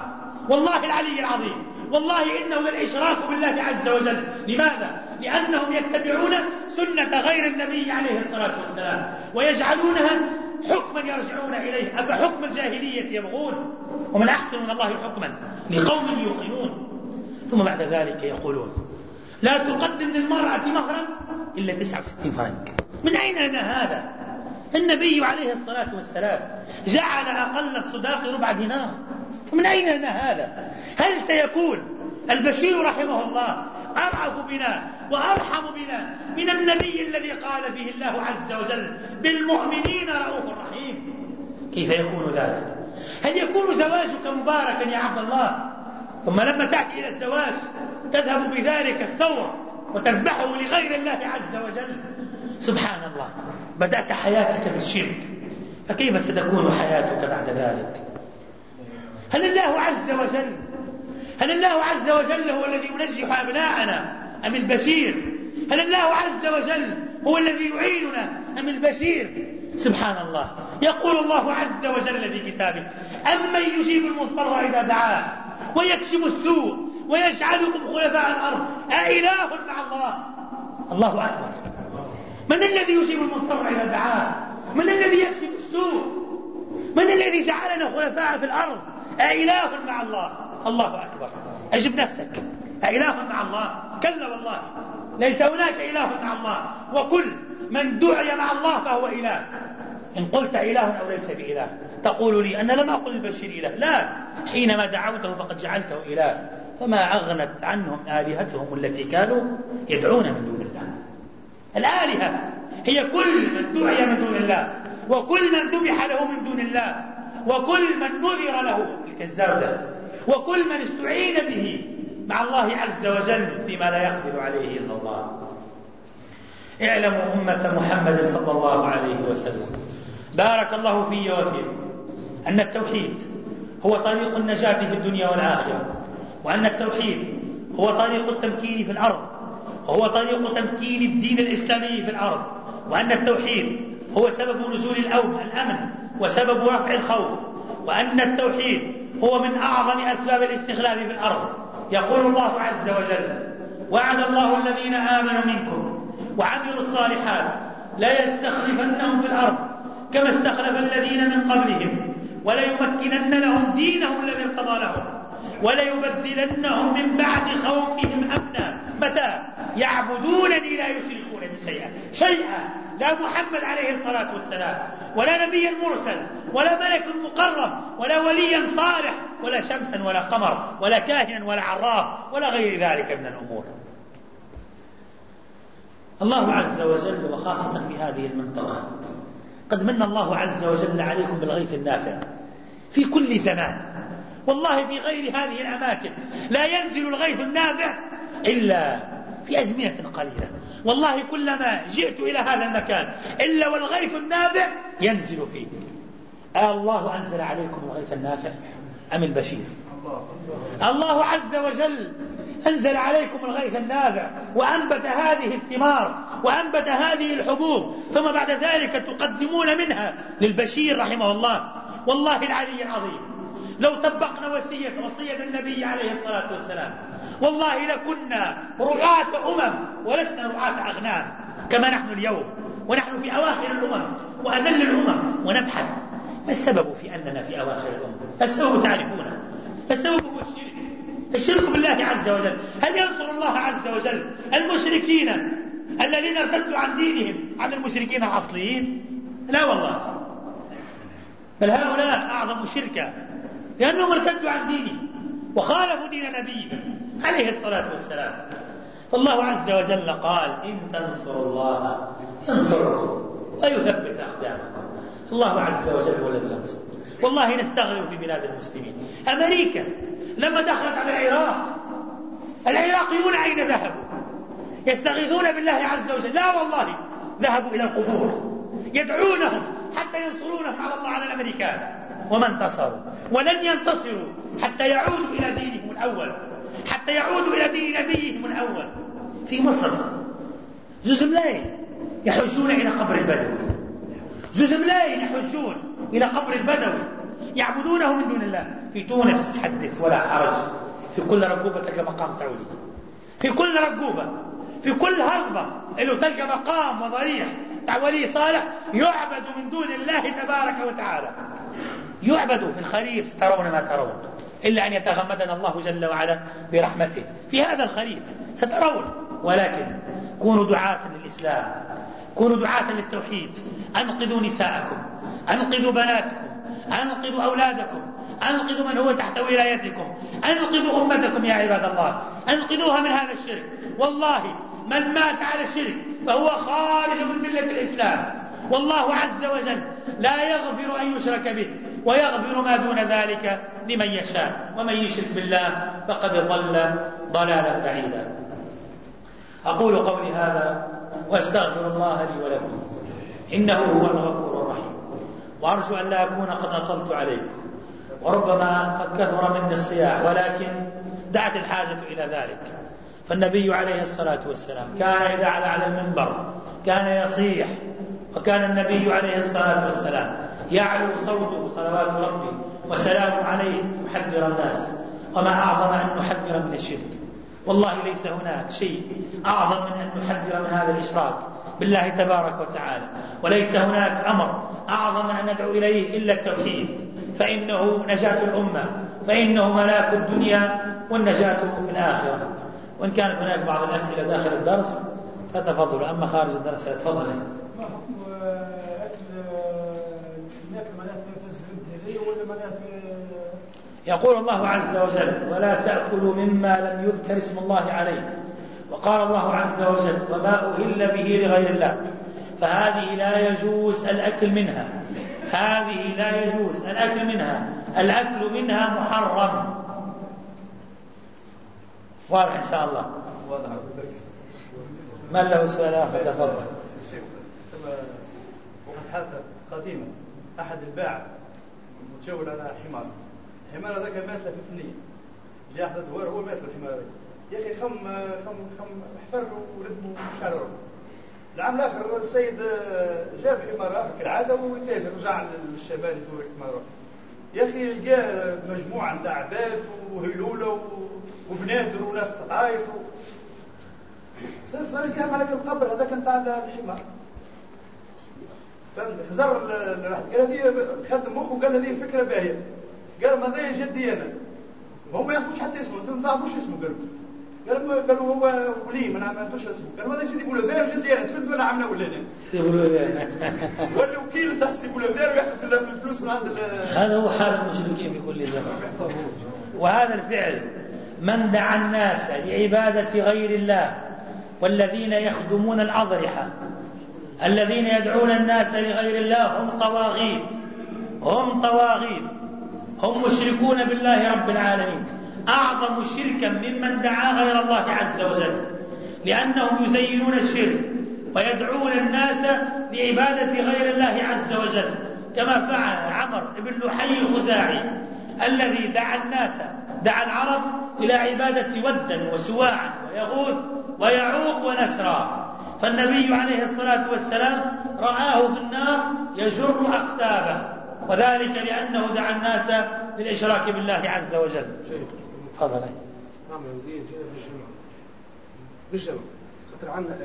والله العلي العظيم. والله إنه للإشراك بالله عز وجل. لماذا؟ لأنهم يتبعون سنة غير النبي عليه الصلاة والسلام ويجعلونها حكما يرجعون إليه. أفحكم الجاهلية يبغون؟ ومن أحسن من الله حكما؟ لقوم يوقنون. ثم بعد ذلك يقولون لا تقدم للمرأة مهرا إلا 69 فرنك. من أين لنا هذا؟ النبي عليه الصلاة والسلام جعل أقل الصداق ربع دينار. من أين لنا هذا؟ هل سيكون البشير رحمه الله أرعف بنا وأرحم بنا من النبي الذي قال فيه الله عز وجل بالمؤمنين رؤوف رحيم؟ كيف يكون ذلك؟ هل يكون زواجك مباركا يا عبد الله؟ ثم لما تأتي إلى الزواج تذهب بذلك الثور وتذبحه لغير الله عز وجل. سبحان الله بدأت حياتك بالشرك فكيف ستكون حياتك بعد ذلك؟ هل الله عز وجل هل الله عز وجل هو الذي ينجح أبناءنا أم البشير؟ هل الله عز وجل هو الذي يعيننا أم البشير؟ سبحان الله يقول الله عز وجل في كتابه أمن يجيب المضطر إذا دعاه؟ ويكشف السوء ويجعلكم خلفاء الأرض أإله مع الله. الله أكبر. من الذي يجيب المضطر إذا دعاه؟ من الذي يكشف السوء؟ من الذي جعلنا خلفاء في الأرض؟ أإله مع الله. الله أكبر. أجب نفسك. أإله مع الله. كلا والله. ليس هناك إله مع الله. وكل من دعي مع الله فهو إله. إن قلت إله أو ليس بإله. تقول لي أنا لم أقل البشير إله. لا. حينما دعوته فقد جعلته إله. فما أغنت عنهم آلهتهم التي كانوا يدعون من دون الله. الآلهة هي كل من دعي من دون الله. وكل من ذبح له من دون الله. وكل من نذر له. ده وكل من استعين به مع الله عز وجل فيما لا يقدر عليه إلا الله. اعلموا أمة محمد صلى الله عليه وسلم. بارك الله في وفيكم أن التوحيد هو طريق النجاة في الدنيا والآخرة وأن التوحيد هو طريق التمكين في الأرض وهو طريق تمكين الدين الإسلامي في الأرض وأن التوحيد هو سبب نزول الأمن وسبب رفع الخوف وأن التوحيد هو من أعظم أسباب الاستخلاف في الأرض. يقول الله عز وجل وعد الله الذين آمنوا منكم وعملوا الصالحات لا يستخلفنهم في الأرض كما استخلف الذين من قبلهم وليمكنن لهم دينهم الذي ارتضى لهم وليبدلنهم من بعد خوفهم أمنا. متى؟ يعبدونني لا يشركون بي شيئا. شيئا. لا محمد عليه الصلاة والسلام. ولا نبي مرسل ولا ملك مقرب ولا وليا صالح ولا شمسا ولا قمر ولا كاهنا ولا عراف ولا غير ذلك من الأمور. الله عز وجل وخاصة في هذه المنطقة قد من الله عز وجل عليكم بالغيث النافع في كل زمان. والله في غير هذه الأماكن لا ينزل الغيث النافع إلا في أزمنة قليلة. والله كلما جئت إلى هذا المكان إلا والغيث النافع ينزل فيه. آه الله أنزل عليكم الغيث النافع أم البشير؟ الله عز وجل أنزل عليكم الغيث النافع وأنبت هذه الثمار وأنبت هذه الحبوب ثم بعد ذلك تقدمون منها للبشير رحمه الله. والله العلي العظيم. لو طبقنا وصية وصية النبي عليه الصلاة والسلام. والله لكنا رعاة أمم ولسنا رعاة أغنام كما نحن اليوم ونحن في أواخر الأمم وأذل الأمم ونبحث. ما السبب في أننا في أواخر الأمم؟ السبب تعرفونه. السبب هو الشرك. الشرك بالله عز وجل. هل ينصر الله عز وجل المشركين الذين ارتدوا عن دينهم عن المشركين الأصليين؟ لا والله. بل هؤلاء أعظم شركا لأنهم ارتدوا عن دينهم وخالفوا دين نبيهم عليه الصلاة والسلام. فالله عز وجل قال إن تنصروا الله ينصركم ويثبت أقدامكم. الله عز وجل هو الذي ينصر. والله نستغرب في بلاد المسلمين. أمريكا لما دخلت على العراق العراقيون أين ذهبوا؟ يستغيثون بالله عز وجل. لا والله ذهبوا إلى القبور يدعونهم حتى ينصرونهم على الله على الأمريكان. وما انتصروا ولن ينتصروا حتى يعودوا إلى دينهم الأول حتى يعودوا إلى دين نبيهم الأول. في مصر ززملين يحجون إلى قبر البدوي. ززملين يحجون إلى قبر البدوي. يعبدونه من دون الله. في تونس حدث ولا حرج. في كل ركوبة تلقى مقام تولي في كل ركوبة في كل هضبة له تلقى مقام وضريح تاع ولي صالح يعبد من دون الله تبارك وتعالى. يعبد في الخريف ترون ما ترون. إلا أن يتغمدنا الله جل وعلا برحمته. في هذا الخريف سترون. ولكن كونوا دعاة للإسلام كونوا دعاة للتوحيد. أنقذوا نساءكم أنقذوا بناتكم أنقذوا أولادكم أنقذوا من هو تحت ولايتكم. أنقذوا أمتكم يا عباد الله. أنقذوها من هذا الشرك. والله من مات على الشرك فهو خارج من ملة الإسلام. والله عز وجل لا يغفر أن يشرك به. ويغفر ما دون ذلك لمن يشاء. ومن يشرك بالله فقد ضل ضلالا بعيدا. أقول قولي هذا وأستغفر الله لي ولكم. إنه هو الغفور الرحيم. وأرجو أن لا أكون قد أطلت عليكم وربما قد كثر مني الصياح ولكن دعت الحاجة إلى ذلك. فالنبي عليه الصلاة والسلام كان إذا على على المنبر كان يصيح وكان النبي عليه الصلاة والسلام يعلو صوته صلوات ربي وسلام عليه يحذر الناس وما أعظم أن نحذر من الشرك. والله ليس هناك شيء أعظم من أن نحذر من هذا الإشراك بالله تبارك وتعالى. وليس هناك أمر أعظم من أن ندعو إليه إلا التوحيد. فإنه نجاة الأمة فإنه ملاك الدنيا والنجاة في الآخرة. وإن كانت هناك بعض الأسئلة داخل الدرس فتفضلوا أما خارج الدرس فتفضل يقول الله عز وجل ولا تأكلوا مما لم يذكر اسم الله عليه وقال الله عز وجل وما أهل به لغير الله. فهذه لا يجوز الأكل منها. هذه لا يجوز الأكل منها. الأكل منها محرم. واضح إن شاء الله. من له سؤال آخر؟ تفضل. وقد حدث قديما أحد الباع متجول على حمار. الحمار هذاك مات في سنين. جاء أحد الدوار هو مات الحمار هذاك. يا أخي خم خم خم حفر وردموا شعره العام الآخر السيد جاب حمار آخر كالعادة ويتاجر رجع للشمال يدور حمار. يا أخي لقى مجموعة نتاع عباد وهيلوله وبنادر وناس طائف. صار صار يقام على القبر هذاك نتاع الحمار. خزر قال هذه خد مخه قال هذه فكره باهية. قال ما هذا جدي أنا؟ هو ما يعرفوش حتى اسمه أنتم ما تعرفوش اسمه قالوا. قالوا قالوا هو ولي ما نعرفوش اسمه. قالوا هذا سيدي بولوفير جدي أنا؟ تفندوا ولا عمنا ولا أنا سيدي بولوفير ولا وكيل تاع سيدي بولوفير ويحط في الفلوس من عند هذا هو حال المشركين في كل زمان. وهذا الفعل. من دعا الناس لعبادة غير الله والذين يخدمون الأضرحة الذين يدعون الناس لغير الله هم طواغيت هم طواغيت هم مشركون بالله رب العالمين. أعظم شركا ممن دعا غير الله عز وجل. لأنهم يزينون الشرك ويدعون الناس لعبادة غير الله عز وجل. كما فعل عمر بن لحي الخزاعي الذي دعا الناس دعا العرب إلى عبادة ودا وسواعا ويغوث ويعوق ونسرا. فالنبي عليه الصلاة والسلام رآه في النار يجر أقتابه. وذلك لأنه دعا الناس بالإشراك بالله عز وجل. تفضل. نعم زين بالجمع بالجمع خاطر عندنا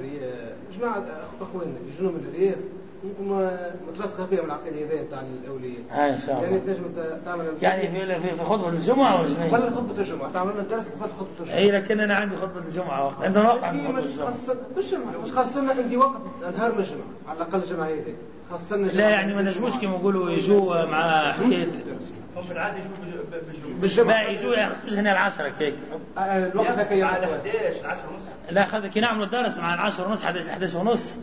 جماعة أخواننا يجونا من الرياض ممكن مدرسة خفية من العقيدة هذا تاع الأولياء. آه إن شاء الله. يعني تنجم تعمل يعني في في خطبة الجمعة ولا شنو؟ ولا خطبة الجمعة تعمل لنا درس كيف خطبة الجمعة؟ أي لكن أنا عندي خطبة الجمعة وقت. عندنا وقت عند خطبة مش خاصة بالجمعة مش خاصة عندي وقت نهار من الجمعة على الأقل الجمعة هذه لا يعني ما نجموش كما يقولوا يجوا مع حكاية. هم في العاده يشوفوا بالجمعه بالجمعة ما يجوا هنا العشرة كيك الوقت هكا على يعطوا 11 10 ونص. لا خذ كي نعملوا الدرس مع العشر ونص 11 11 ونص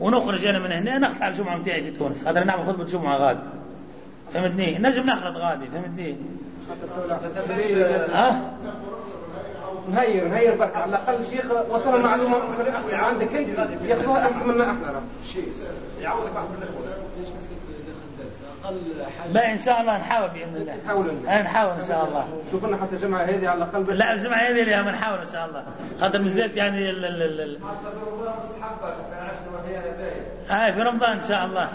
ونخرج أنا من هنا نقطع الجمعة نتاعي في تونس. هذا نعمل خطبة الجمعه غادي. فهمتني؟ نجم نخلط غادي فهمتني؟ ها؟ نهير نهير برك على الأقل شيخ وصلنا معلومه ممكن احسن عندك انت ياخذوها احسن منا إحنا راه شيء يعوضك واحد من الاخوه لا إن شاء الله نحاول بإذن الله. نحاول. نحاول إن شاء الله. شوف لنا حتى الجمعه هذه على الأقل لا الجمعه هذه اللي نحاول إن شاء الله. خاطر بالذات يعني ال ال ال ال آه في رمضان إن شاء الله.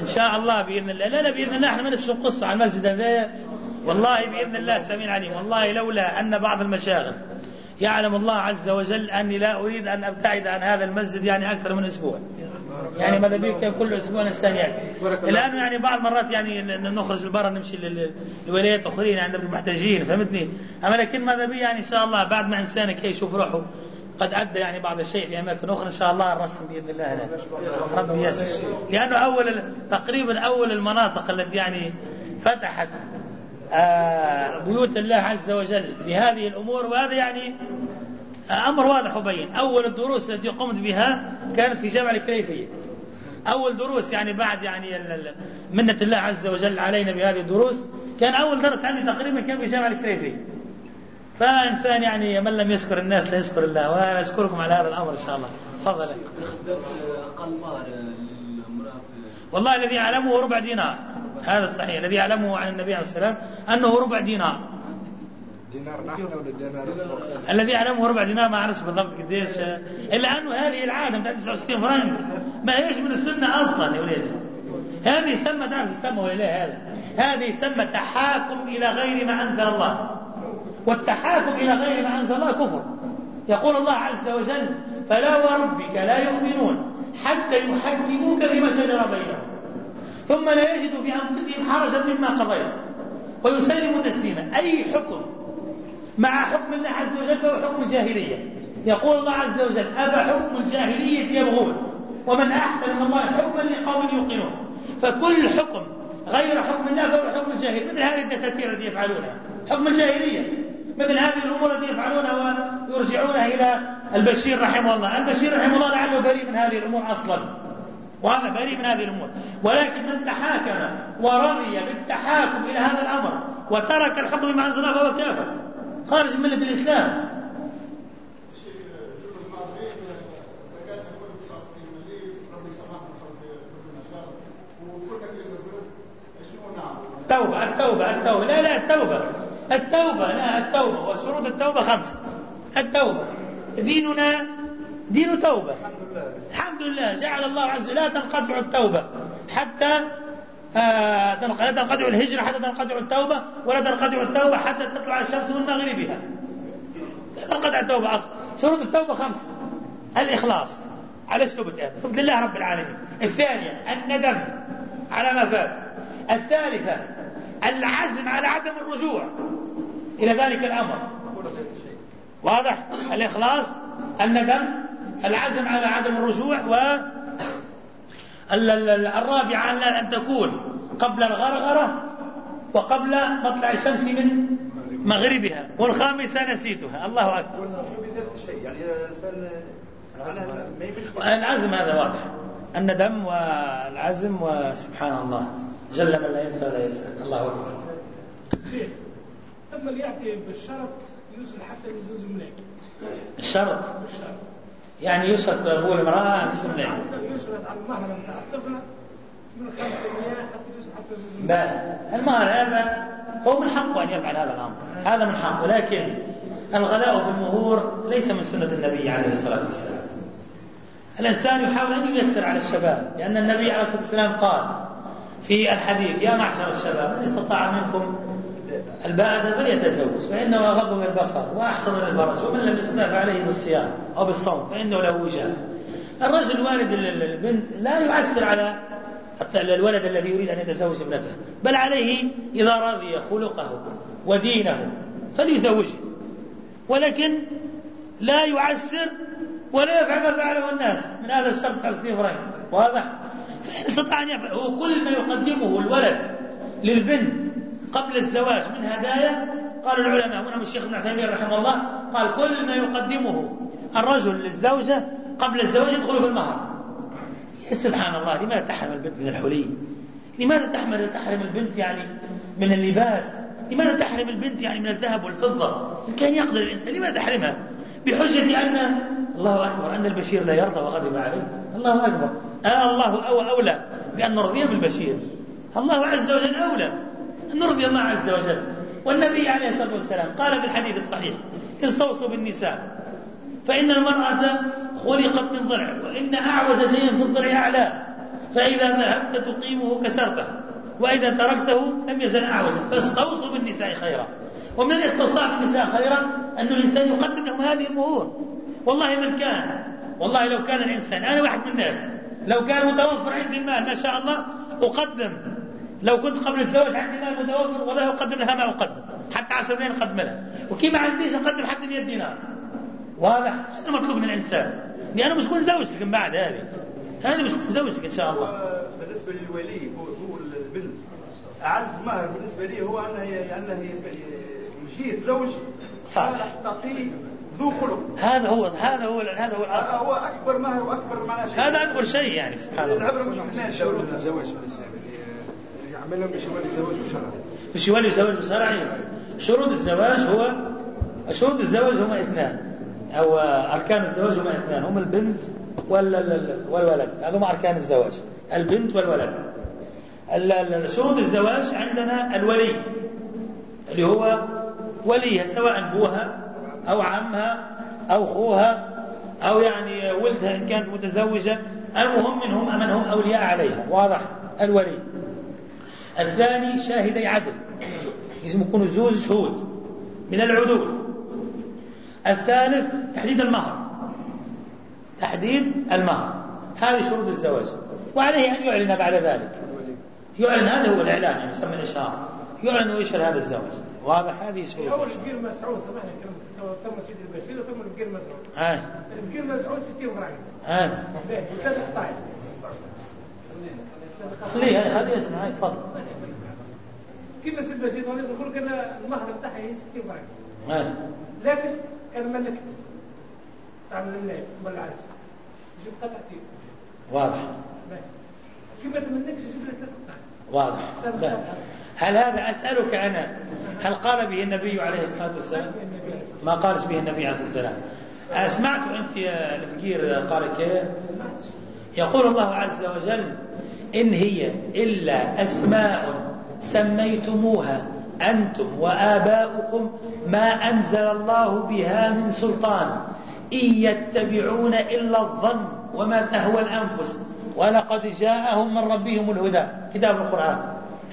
إن شاء الله بإذن الله. لا لا بإذن الله. إحنا ما نفسه قصة على المسجد هذا. والله بإذن الله سميع عليم. والله لولا أن بعض المشاغل يعلم الله عز وجل أني لا أريد أن أبتعد عن هذا المسجد يعني أكثر من أسبوع. يعني ماذا بيك كل أسبوع الانسان ياتي الآن يعني بعض المرات يعني نخرج لبرا نمشي لولايات اخرين يعني محتاجين فهمتني؟ أما لكن ماذا بي يعني إن شاء الله بعد ما إنسان كي يشوف روحه قد أدى يعني بعض الشيء في أماكن أخرى إن شاء الله الرسم بإذن الله هنا ربي يسر. لأنه أول تقريبا أول المناطق التي يعني فتحت بيوت الله عز وجل لهذه الأمور وهذا يعني أمر واضح وبين. أول الدروس التي قمت بها كانت في جامعه الكليفيه أول دروس يعني بعد يعني منة الله عز وجل علينا بهذه الدروس كان أول درس عندي تقريبا كان في جامعه الكليفيه فإنسان يعني من لم يشكر الناس لا يشكر الله وأنا أشكركم على هذا الأمر إن شاء الله. تفضل. درس أقل مهر والله الذي أعلمه ربع دينار. هذا الصحيح. الذي اعلمه عن النبي عليه الصلاة والسلام أنه ربع دينار. دينار نحن ولا دينار؟ الذي اعلمه ربع دينار ما أعرفش بالضبط قديش. إلا أنه هذه العادة بتاعت 69 فرنك. ما هيش من السنة أصلا يا ولادي هذه يسمى تعرف يسمى ولا هذا؟ هذه يسمى تحاكم إلى غير ما أنزل الله. والتحاكم إلى غير ما أنزل الله كفر. يقول الله عز وجل فلا وربك لا يؤمنون حتى يحكموك فيما شجر بينهم. ثم لا يجدوا في أنفسهم حرجا مما قضيت. ويسلموا تسليما. أي حكم؟ مع حكم الله عز وجل فهو حكم الجاهلية. يقول الله عز وجل أبا حكم الجاهلية يبغون ومن أحسن من الله حكما لقوم يوقنون. فكل حكم غير حكم الله فهو حكم الجاهلية. مثل هذه الدساتير التي يفعلونها. حكم الجاهلية. مثل هذه الأمور التي يفعلونها ويرجعونها إلى البشير رحمه الله. البشير رحمه الله لعله بريء من هذه الأمور أصلا. وهذا بريء من هذه الأمور. ولكن من تحاكم ورضي بالتحاكم إلى هذا الأمر وترك الحكم بما أنزل الله فهو كافر. خارج ملة الإسلام. التوبة التوبة التوبة. لا لا التوبة. التوبة لا التوبة. وشروط التوبة خمسة. التوبة. ديننا دين توبة. الحمد لله جعل الله عز وجل لا تنقطع التوبة حتى لا تنقطع الهجرة حتى تنقطع التوبة ولا تنقطع التوبة حتى تطلع الشمس من مغربها. لا تنقطع التوبة أصلا. شروط التوبة خمسة الإخلاص. على تبت؟ تبت لله رب العالمين. الثانية الندم على ما فات. الثالثة العزم على عدم الرجوع إلى ذلك الأمر. واضح؟ الإخلاص الندم العزم على عدم الرجوع و الرابعة أن تكون قبل الغرغرة وقبل مطلع الشمس من مغربها والخامسة نسيتها. الله أكبر. العزم. هذا واضح. الندم والعزم وسبحان الله. جل من لا ينسى ولا ينسى الله أكبر. أما اللي يأتي بالشرط يوصل حتى يزوز منك الشرط. يعني يشرط أبو المرأة تسمى يشرط على المهر بتاع الطفل من 500 حتى حتى لا المهر هذا هو من حقه أن يفعل هذا الأمر. هذا من حقه. لكن الغلاء في المهور ليس من سنة النبي عليه الصلاة والسلام. الإنسان يحاول أن ييسر على الشباب لأن النبي عليه الصلاة والسلام قال في الحديث يا معشر الشباب من استطاع منكم الباءة فليتزوج فإنه أغض للبصر وأحسن للفرج ومن لم يستطع فعليه بالصيام أو بالصوم فإنه له وجاء. الرجل والد البنت لا يعسر على الولد الذي يريد أن يتزوج ابنته بل عليه إذا رضي خلقه ودينه فليزوجه. ولكن لا يعسر ولا يفعل ما فعله الناس. من هذا الشرط 50 فرنك واضح؟ فإن استطاع أن يفعل هو كل ما يقدمه الولد للبنت قبل الزواج من هدايا؟ قال العلماء هنا الشيخ ابن عثيمين رحمه الله قال كل ما يقدمه الرجل للزوجة قبل الزواج يدخل في المهر. سبحان الله لماذا تحرم البنت من الحلي لماذا تحرم تحرم البنت يعني من اللباس؟ لماذا تحرم البنت يعني من الذهب والفضة؟ إن كان يقدر الإنسان لماذا تحرمها؟ بحجة أن الله أكبر أن البشير لا يرضى وغضب عليه. الله أكبر. آه الله أو أولى بأن نرضيه بالبشير. الله عز وجل أولى. نرضي الله عز وجل. والنبي عليه الصلاة والسلام قال في الحديث الصحيح استوصوا بالنساء فإن المرأة خلقت من ضلع وإن أعوج شيء في الضلع أعلى فإذا ذهبت تقيمه كسرته وإذا تركته لم يزل أعوجا. فاستوصوا بالنساء خيرا. ومن الاستوصاء بالنساء خيرا أن الإنسان يقدم لهم هذه المهور والله من كان والله لو كان الإنسان أنا واحد من الناس لو كان متوفر عندي المال ما شاء الله أقدم لو كنت قبل الزواج عندي مال متوفر والله أقدم لها ما أقدم حتى عشر دينار أقدم لها. وكي ما عنديش أقدم حتى 100 دينار. واضح؟ هذا المطلوب من الإنسان. لأنه مش كون زوجتك من بعد هذه. هذه مش زوجتك إن شاء الله. بالنسبة للولي هو هو البنت. أعز مهر بالنسبة لي هو أنه أنه يجي الزوج صالح تقي ذو خلق. هذا هو هذا هو هذا هو هذا الأصل هو أكبر مهر وأكبر معناه شيء هذا أكبر شيء يعني سبحان الله. العبرة مش في الزواج في الإسلام اللي يعملها مش هو الزواج وشرع. مش شروط الزواج هو شروط الزواج هما اثنان. أو أركان الزواج هما اثنان. هما البنت وال- والولد. هذوما أركان الزواج. البنت والولد. ال- ال- شروط الزواج عندنا الولي. اللي هو وليها سواء أبوها أو عمها أو أخوها أو يعني ولدها إن كانت متزوجة. المهم منهم من هم أولياء عليها. واضح؟ الولي. الثاني شاهدي عدل. لازم يكونوا زوج شهود. من العدول. الثالث تحديد المهر. تحديد المهر. هذه شروط الزواج. وعليه أن يعلن بعد ذلك. يعلن هذا هو الإعلان يعني يسمى الإشهار. يعلن ويشهر هذا الزواج. واضح؟ هذه شروط الزواج. البكير مسعود سامحني كلمة تم سيدي البشير وتم البكير مسعود. آه. البكير مسعود 60 غرام آه. باهي وثلاث قطاع خليها هذه اسمها هاي تفضل. سيدي البشير هون يقول لك أن المهر بتاعها هي 60 غرام آه. لكن كان ملكت تعمل النايب ولا العرس جيب قطعتين واضح. كيف ما تملكش جيب لك واضح. لا. هل هذا أسألك أنا؟ هل قال به النبي عليه الصلاة والسلام؟ ما قالش به النبي عليه الصلاة والسلام. أسمعت أنت يا الفقير قال كيف؟ يقول الله عز وجل إن هي إلا أسماء سميتموها أنتم وآباؤكم ما أنزل الله بها من سلطان. إن يتبعون إلا الظن وما تهوى الأنفس. ولقد جاءهم من ربهم الهدى. كتاب القرآن.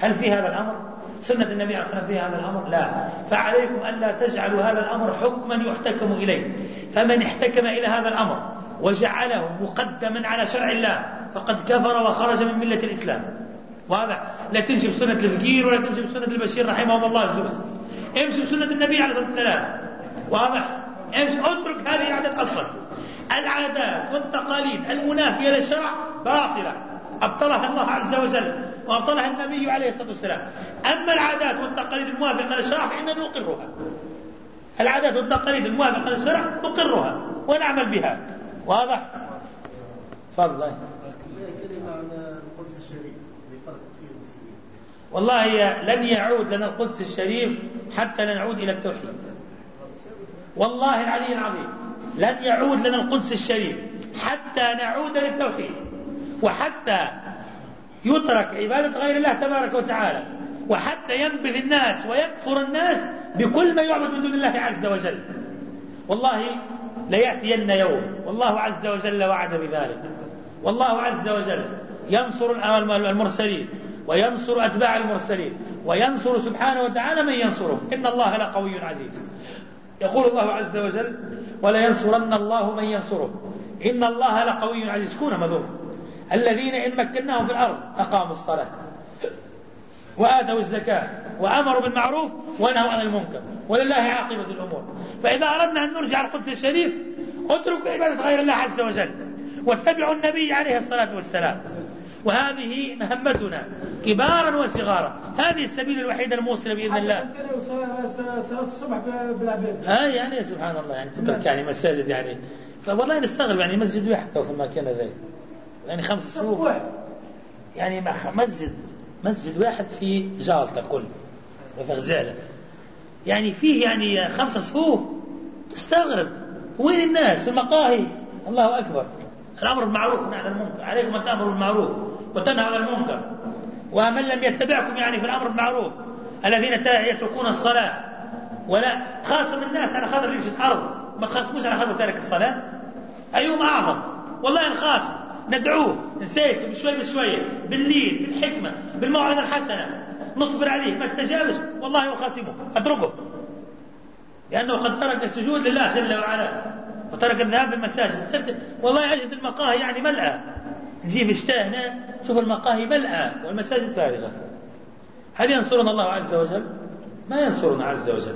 هل في هذا الأمر؟ سنة النبي عليه الصلاة والسلام في هذا الأمر؟ لا. فعليكم ألا تجعلوا هذا الأمر حكما يحتكم إليه. فمن احتكم إلى هذا الأمر وجعله مقدما على شرع الله فقد كفر وخرج من ملة الإسلام. واضح؟ لا تمشي بسنة الفقير ولا تمشي بسنة البشير رحمه الله الزوز امشي بسنة النبي عليه الصلاة والسلام. واضح؟ امشي اترك هذه العادات أصلا. العادات والتقاليد المنافية للشرع باطلة. أبطلها الله عز وجل وأبطلها النبي عليه الصلاة والسلام. أما العادات والتقاليد الموافقة للشرع فإننا نقرها. العادات والتقاليد الموافقة للشرع نقرها ونعمل بها. واضح؟ تفضل. والله لن يعود لنا القدس الشريف حتى نعود إلى التوحيد. والله العلي العظيم لن يعود لنا القدس الشريف حتى نعود للتوحيد. وحتى يترك عبادة غير الله تبارك وتعالى وحتى ينبذ الناس ويكفر الناس بكل ما يعبد من دون الله عز وجل. والله ليأتين يوم. والله عز وجل وعد بذلك. والله عز وجل ينصر المرسلين وينصر أتباع المرسلين وينصر سبحانه وتعالى من ينصره إن الله لقوي عزيز. يقول الله عز وجل ولينصرن الله من ينصره. إن الله لقوي عزيز. كون مذوق الذين إن مكناهم في الأرض أقاموا الصلاة. وآتوا الزكاة وأمروا بالمعروف ونهوا عن المنكر ولله عاقبة الأمور. فإذا أردنا أن نرجع القدس الشريف اتركوا عبادة غير الله عز وجل واتبعوا النبي عليه الصلاة والسلام. وهذه مهمتنا كبارا وصغارا. هذه السبيل الوحيدة الموصلة بإذن الله. صلاة الصبح بالعباد ها يعني سبحان الله يعني تترك يعني مساجد يعني. فوالله نستغرب يعني مسجد واحد في المكان هذا يعني خمس صفوف يعني مسجد. مسجد واحد في جالطة كل وفي غزالة. يعني فيه يعني خمسة صفوف تستغرب وين الناس؟ المقاهي. الله أكبر. الأمر بالمعروف عن المنكر. عليكم أن تأمروا بالمعروف وتنهوا عن المنكر. ومن لم يتبعكم يعني في الأمر بالمعروف الذين يتركون الصلاة. ولا تخاصم الناس على خاطر ليش أرض. ما تخاصموش على خاطر تارك الصلاة. أيهم أعظم؟ والله نخاف ندعوه. نسيسه بشوي بشوية بالليل بالحكمة بالموعظة الحسنة. نصبر عليه. ما استجابش. والله أخاصمه أتركه. لأنه قد ترك السجود لله جل وعلا. وترك الذهاب بالمساجد والله أجد المقاهي يعني ملأى. نجيب الشتاء هنا شوف المقاهي ملأى. والمساجد فارغة. هل ينصرنا الله عز وجل؟ ما ينصرنا عز وجل.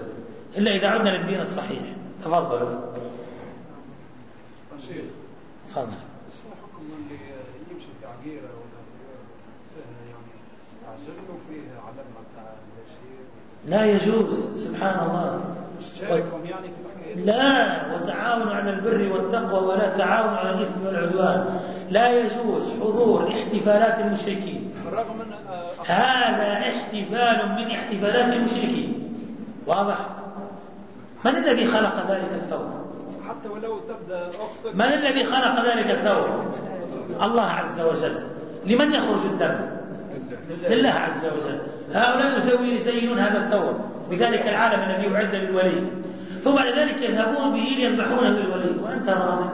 إلا إذا عدنا للدين الصحيح. تفضلوا تفضل حكم اللي يمشي في عقيره ولا يعني عجل فيه علمنا بتاع لا يجوز سبحان الله يعني لا وتعاونوا على البر والتقوى ولا تعاونوا على الإثم والعدوان. لا يجوز حضور احتفالات المشركين. من هذا احتفال من احتفالات المشركين. واضح؟ من الذي خلق ذلك الثور حتى ولو تبدأ أختك. من الذي خلق ذلك الثور الله عز وجل. لمن يخرج الدم؟ لله عز وجل. هؤلاء يزينون هذا الثور. بذلك العالم الذي يعد للولي. ثم بعد ذلك يذهبون به ليذبحونه للولي وأنت راضي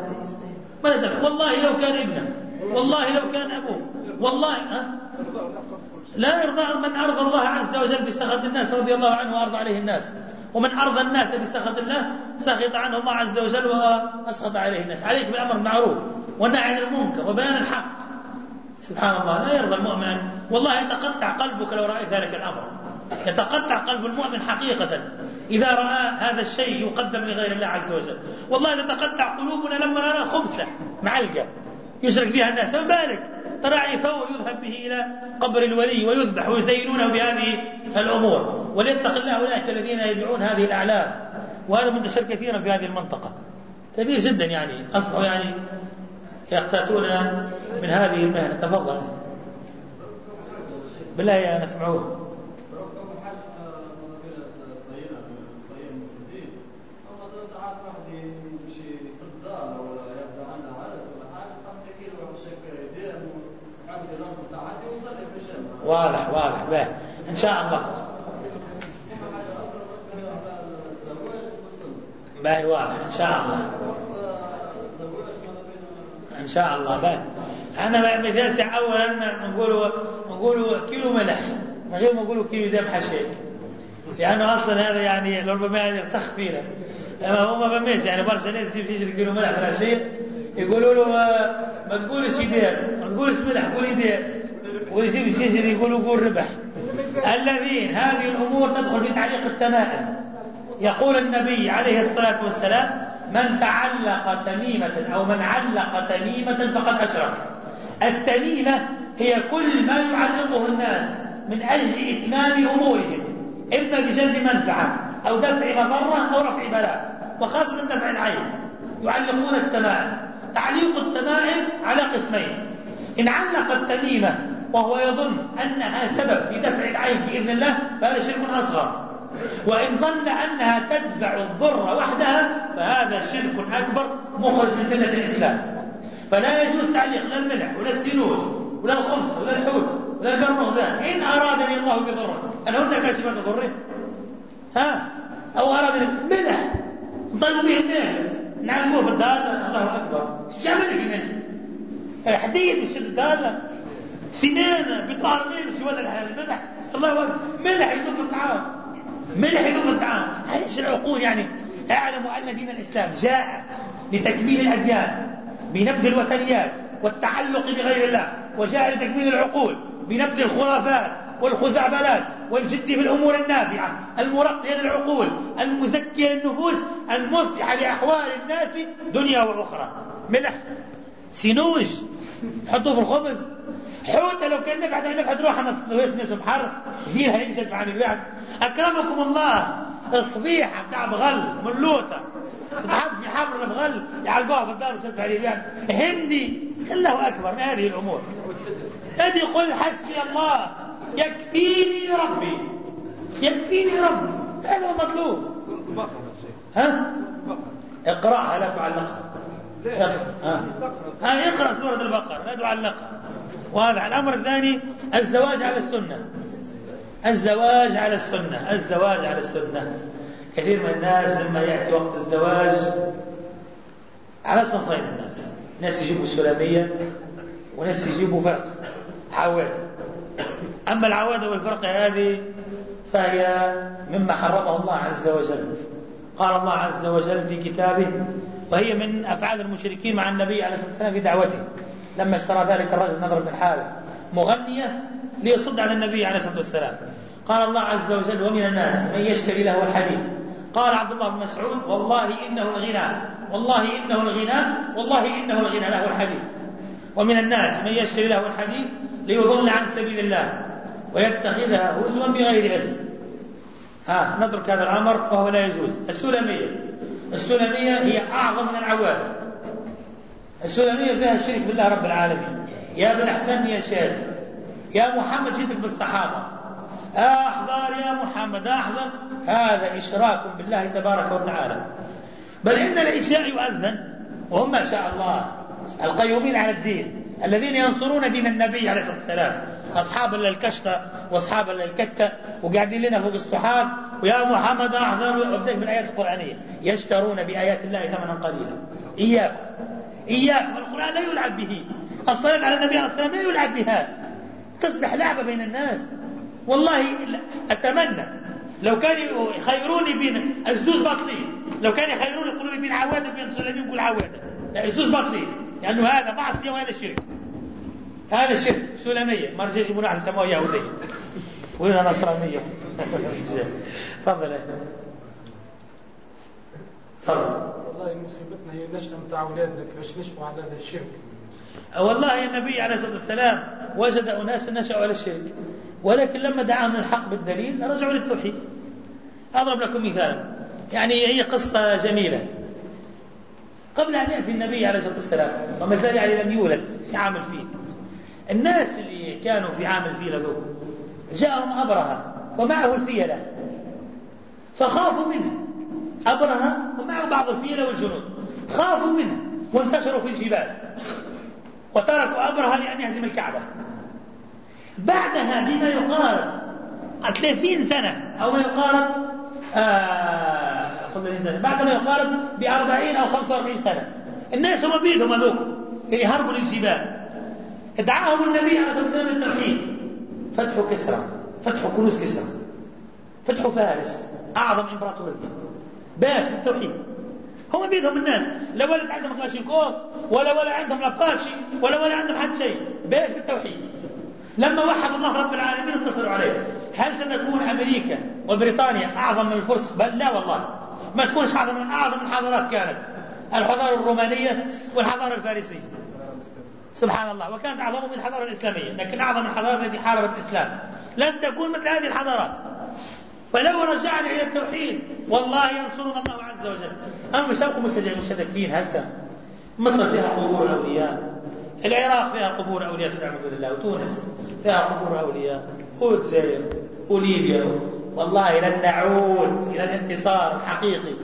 ماذا تفعل والله لو كان ابنك. والله لو كان أبوك. والله ها؟ لا يرضى من أرضى الله عز وجل بسخط الناس رضي الله عنه وأرضى عليه الناس. ومن أرضى الناس بسخط الله سخط عنه الله عز وجل وأسخط عليه الناس. عليك بالامر المعروف والنهي عن المنكر وبيان الحق. سبحان الله لا يرضى المؤمن. والله يتقطع قلبك لو رأيت ذلك الأمر. يتقطع قلب المؤمن حقيقة. إذا رأى هذا الشيء يقدم لغير الله عز وجل. والله تتقطع قلوبنا لما نرى خبزه معلقة. يشرك بها الناس. فما بالك؟ تراعي ثور يذهب به إلى قبر الولي ويذبح ويزينونه بهذه الأمور. وليتق الله أولئك الذين يبيعون هذه الأعلام. وهذا منتشر كثيرا في هذه المنطقة. كثير جدا يعني. أصبحوا يعني يقتاتون من هذه المهنة. تفضل. بالله يا نسمعوه واضح واضح. به إن شاء الله. باهي واضح. إن شاء الله. إن شاء الله. باهي أنا مثال اولا نقول نقول كيلو ملح. من غير ما نقولوا كيلو دم حشيك لأنه أصلا هذا يعني ربما سخ فينا أما هو ما بميش يعني برشا ناس يجي كيلو ملح ولا شيء يقولوا له ما تقولش يدير ما تقولش ملح قول يدير ويجيب الشجر يقول قول ربح. الذين هذه الأمور تدخل في تعليق التمائم. يقول النبي عليه الصلاة والسلام من تعلق تميمة أو من علق تميمة فقد أشرك. التميمة هي كل ما يعلقه الناس من أجل إتمام أمورهم إما بجلب منفعة أو دفع مضرة أو رفع بلاء وخاصة دفع العين. يعلقون التمائم. تعليق التمائم على قسمين. إن علق التميمة وهو يظن أنها سبب في دفع العين بإذن الله فهذا شرك أصغر. وإن ظن أنها تدفع الضر وحدها فهذا شرك أكبر مخرج من ملة الإسلام. فلا يجوز تعليق لا الملح ولا السنوج ولا الخمس ولا الحوت ولا القرمغزان إن أرادني الله بضر أنا هن كاشفة ضره ها؟ أو أرادني ملح. نطلب به الملح نعلموه في الدار الله أكبر. شو عمل لك الملح حديد مش الدار سنانة بطار ميرش ولا الملح؟ الله أكبر. ملح يذوب الطعام. ملح يذوب الطعام هذه العقول يعني اعلموا أن دين الإسلام جاء لتكميل الأديان بنبذ الوثنيات والتعلق بغير الله وجاء لتكميل العقول بنبذ الخرافات والخزعبلات والجد في الأمور النافعة المرقية للعقول المزكية للنفوس المصلحة لأحوال الناس دنيا وأخرى. ملح سنوج حطوه في الخبز. حوتة لو كان نبعد عن نبعد روح أنا ليش نسم حر فيها ينشد عن البعد أكرمكم الله. الصبيحه بتاع بغل ملوته تتحط في حبر البغل يعلقوها في الدار ويشد عليه البعد هندي الله أكبر. ما هذه الأمور. أدي قل حسبي الله. يكفيني ربي. يكفيني ربي. هذا هو المطلوب ها؟ اقرأها لا تعلقها. ها ها اقرأ سورة البقرة. لا تعلقها. وهذا الأمر الثاني الزواج على السنة. الزواج على السنة. الزواج على السنة. كثير من الناس لما يأتي وقت الزواج على صنفين الناس. ناس يجيبوا سلامية وناس يجيبوا فرق. حاول أما العوادة والفرقة هذه فهي مما حرمه الله عز وجل. قال الله عز وجل في كتابه وهي من أفعال المشركين مع النبي عليه الصلاة والسلام في دعوته. لما اشترى ذلك الرجل نظر بن حارث مغنية ليصد على النبي عليه الصلاة والسلام. قال الله عز وجل ومن الناس من يشتري له الحديث. قال عبد الله بن مسعود والله إنه الغنى والله إنه الغنى والله إنه الغنى له الحديث. ومن الناس من يشتري له الحديث ليضل عن سبيل الله ويتخذها هزوا بغير علم. ها نترك هذا الأمر وهو لا يجوز. السلمية السلمية هي أعظم من العوالم السلمية فيها الشرك بالله رب العالمين. يا ابن أحسن يا شاذ يا محمد جئتك بالصحابة. أحضر يا محمد أحضر. هذا إشراك بالله تبارك وتعالى. بل إن العشاء يؤذن وهم ما شاء الله القيومين على الدين الذين ينصرون دين النبي عليه الصلاة والسلام. أصحاب الكشطة وأصحاب الكتة وقاعدين لنا فوق السحاب ويا محمد أحضر وابدأ بالآيات القرآنية. يشترون بآيات الله ثمنا قليلا. إياكم. إياكم القرآن لا يلعب به. الصلاة على النبي عليه الصلاة لا يلعب بها. تصبح لعبة بين الناس. والله أتمنى. لو كان يخيروني بين الزوز بطلي. لو كان يخيروني يقولوا لي بين عوادة بين سلمي يقول عوادة. الزوز بطلي. لأنه هذا معصية وهذا شرك هذا شرك سلمية ما رجع يجيبون واحد يسموها يهودية. وهنا نصرانية. تفضل. تفضل. والله مصيبتنا هي النشأة متاع أولادنا كيفاش نشأوا على هذا الشرك. والله النبي عليه الصلاة والسلام وجد أناس نشأوا على الشرك ولكن لما دعاهم الحق بالدليل رجعوا للتوحيد. أضرب لكم مثالا يعني هي قصة جميلة. قبل أن يأتي النبي عليه الصلاة والسلام وما زال يعني لم يولد في عام الفيل. الناس اللي كانوا في عام الفيل ذو جاءهم أبرهة ومعه الفيلة فخافوا منه. أبرهة ومعه بعض الفيلة والجنود. خافوا منه وانتشروا في الجبال. وتركوا أبرهة لأن يهدم الكعبة. بعدها بما يقارب 30 سنة أو ما يقارب آه سنة. بعد ما يقارب ب 40 أو 45 سنة. الناس هم بيدهم هذوك اللي هربوا للجبال. دعاهم النبي عليه الصلاة والسلام للتوحيد فتحوا كسرى فتحوا كنوز كسرى فتحوا فارس أعظم إمبراطورية. باش بالتوحيد هم بيدهم الناس. لا ولد عندهم كلاشينكوف ولا ولا عندهم لاباشي ولا ولا عندهم حد شيء. باش بالتوحيد لما وحد الله رب العالمين انتصروا عليه هل ستكون أمريكا وبريطانيا أعظم من الفرس؟ بل لا والله. ما تكونش أعظم من أعظم الحضارات كانت. الحضارة الرومانية والحضارة الفارسية. سبحان الله. وكانت أعظم من الحضارة الإسلامية لكن أعظم الحضارات التي حاربت الإسلام. لن تكون مثل هذه الحضارات. فلو رجعنا إلى التوحيد والله ينصرنا الله عز وجل. أما شوكم متشددين هكذا. مصر فيها قبور أولياء. العراق فيها قبور أولياء تدعم الله. وتونس فيها قبور أولياء. والجزائر وليبيا. والله لن نعود إلى الانتصار الحقيقي.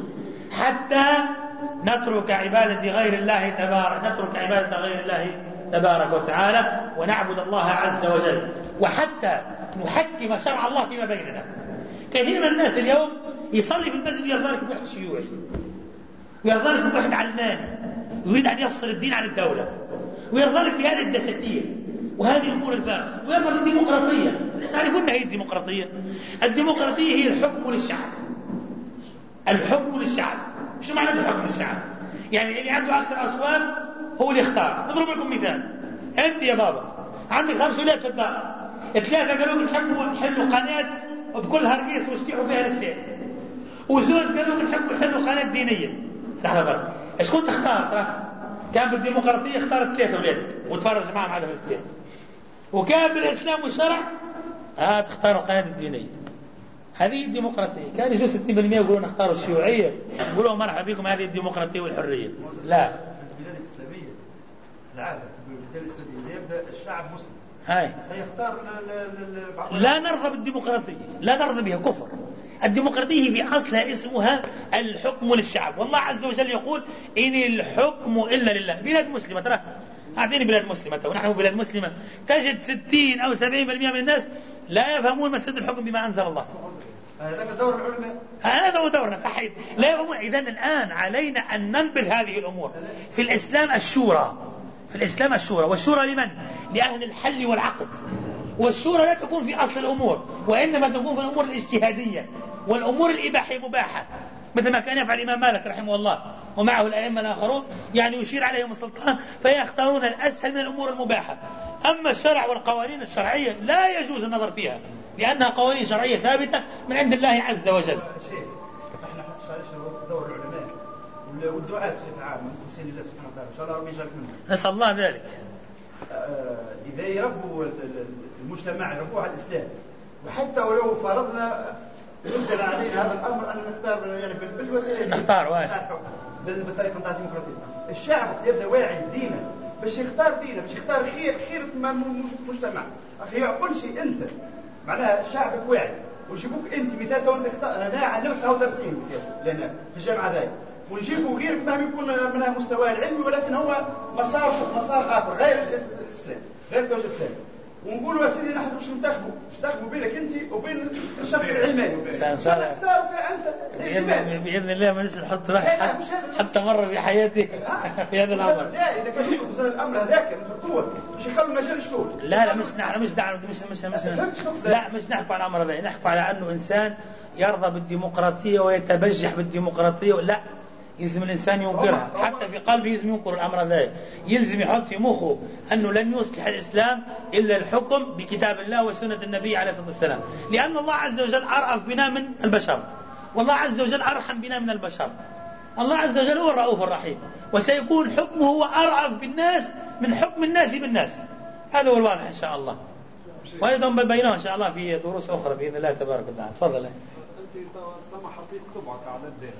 حتى نترك عبادة غير الله تبارك نترك عبادة غير الله تبارك وتعالى ونعبد الله عز وجل. وحتى نحكم شرع الله فيما بيننا. كثير من الناس اليوم يصلي في المسجد ويرضى بواحد شيوعي. ويرضى لك بواحد علماني. يريد أن يفصل الدين عن الدولة. ويرضى لك بهذه الدساتير. وهذه الأمور الفارغة. ويرضى بالديمقراطية تعرفون ما هي الديمقراطية؟ الديمقراطية هي الحكم للشعب. الحكم للشعب. شو معنى الحكم للشعب؟ يعني اللي عنده أكثر أصوات هو اللي يختار نضرب لكم مثال. أنت يا بابا عندك خمس أولاد في الدار. ثلاثة قالوا بنحبوا نحلوا قناة بكل هرقيس واشتيحوا فيها نفسات وزوج قالوا بنحبوا نحلوا قناة دينية لحظة برك. شكون تختار ترى؟ كان بالديمقراطية اختارت ثلاثة أولادك وتفرج معهم على نفسات وكان بالإسلام والشرع؟ ها تختار القناة الدينية. هذه الديمقراطية. كان يجوا 60% يقولون اختاروا الشيوعية. يقولوا مرحبا بكم هذه الديمقراطية والحرية. لا. البلاد الإسلامية. العادة البلاد الإسلامية. يبدأ الشعب مسلم. هاي. سيختار لا نرضى بالديمقراطية. لا نرضى بها كفر. الديمقراطية في أصلها اسمها الحكم للشعب. والله عز وجل يقول إن الحكم إلا لله. بلاد مسلمة ترى. أعطيني بلاد مسلمة ونحن بلاد مسلمة. تجد 60 أو 70% من الناس لا يفهمون مسد الحكم بما أنزل الله. هذا دور العلماء. هذا هو دورنا صحيح. لا يفهمون. إذا الآن علينا أن ننبذ هذه الأمور. في الإسلام الشورى في الإسلام الشورى. والشورى لمن؟ لأهل الحل والعقد. والشورى لا تكون في أصل الأمور وإنما تكون في الأمور الاجتهادية والأمور الإباحية مباحة. مثل ما كان يفعل الإمام مالك رحمه الله ومعه الأئمة الآخرون يعني يشير عليهم السلطان فيختارون الأسهل من الأمور المباحة. أما الشرع والقوانين الشرعية لا يجوز النظر فيها لأنها قوانين شرعية ثابتة من عند الله عز وجل. شيخ إحنا دور العلماء والدعاء بصفه عامه مخلصين شاء الله ذلك. آه، اذا يربوا المجتمع يربوه على الإسلام. وحتى ولو فرضنا نزل علينا هذا الأمر أن نختار يعني بالوسيلة نختار واحد بالطريقة نتاع الديمقراطيه الشعب يبدأ واعي دينه باش يختار دينه باش يختار خير خير المجتمع أخي يعقلش أنت. معناها شعبك واعي. ويجيبوك أنت مثال تو انت أنا علمت أو درسين لنا في الجامعة ذاك. ونجيبوا غيرك مهما يكون من المستوى العلمي ولكن هو مسار مسار آخر غير الاسلام غير توجه الاسلام ونقولوا يا سيدي نحن باش ننتخبوا ننتخبوا بينك أنت وبين الشخص العلماني. نختار أنت باذن الله ما نحط حتى مرة في حياتي. في هذا الأمر. لا إذا كان هذا الأمر هذاك نحطوه مش يخلوا المجال شكون؟ لا لا مش نحن مش دعم مش مش مش لا مش نحكوا على الأمر هذا. نحكوا على أنه إنسان يرضى بالديمقراطية ويتبجح بالديمقراطية. لا يلزم الإنسان ينكرها. حتى في قلبه يلزم ينكر الأمر ذلك يلزم يحط في مخه أنه لن يصلح الإسلام إلا الحكم بكتاب الله وسنة النبي عليه الصلاة والسلام. لأن الله عز وجل أرأف بنا من البشر. والله عز وجل أرحم بنا من البشر. الله عز وجل هو الرؤوف الرحيم. وسيكون حكمه هو أرأف بالناس من حكم الناس بالناس. هذا هو الواضح إن شاء الله. وأيضا بيناه إن شاء الله في دروس أخرى بإذن الله تبارك وتعالى. تفضل. أنت سمح حطيت صبعك على الدهر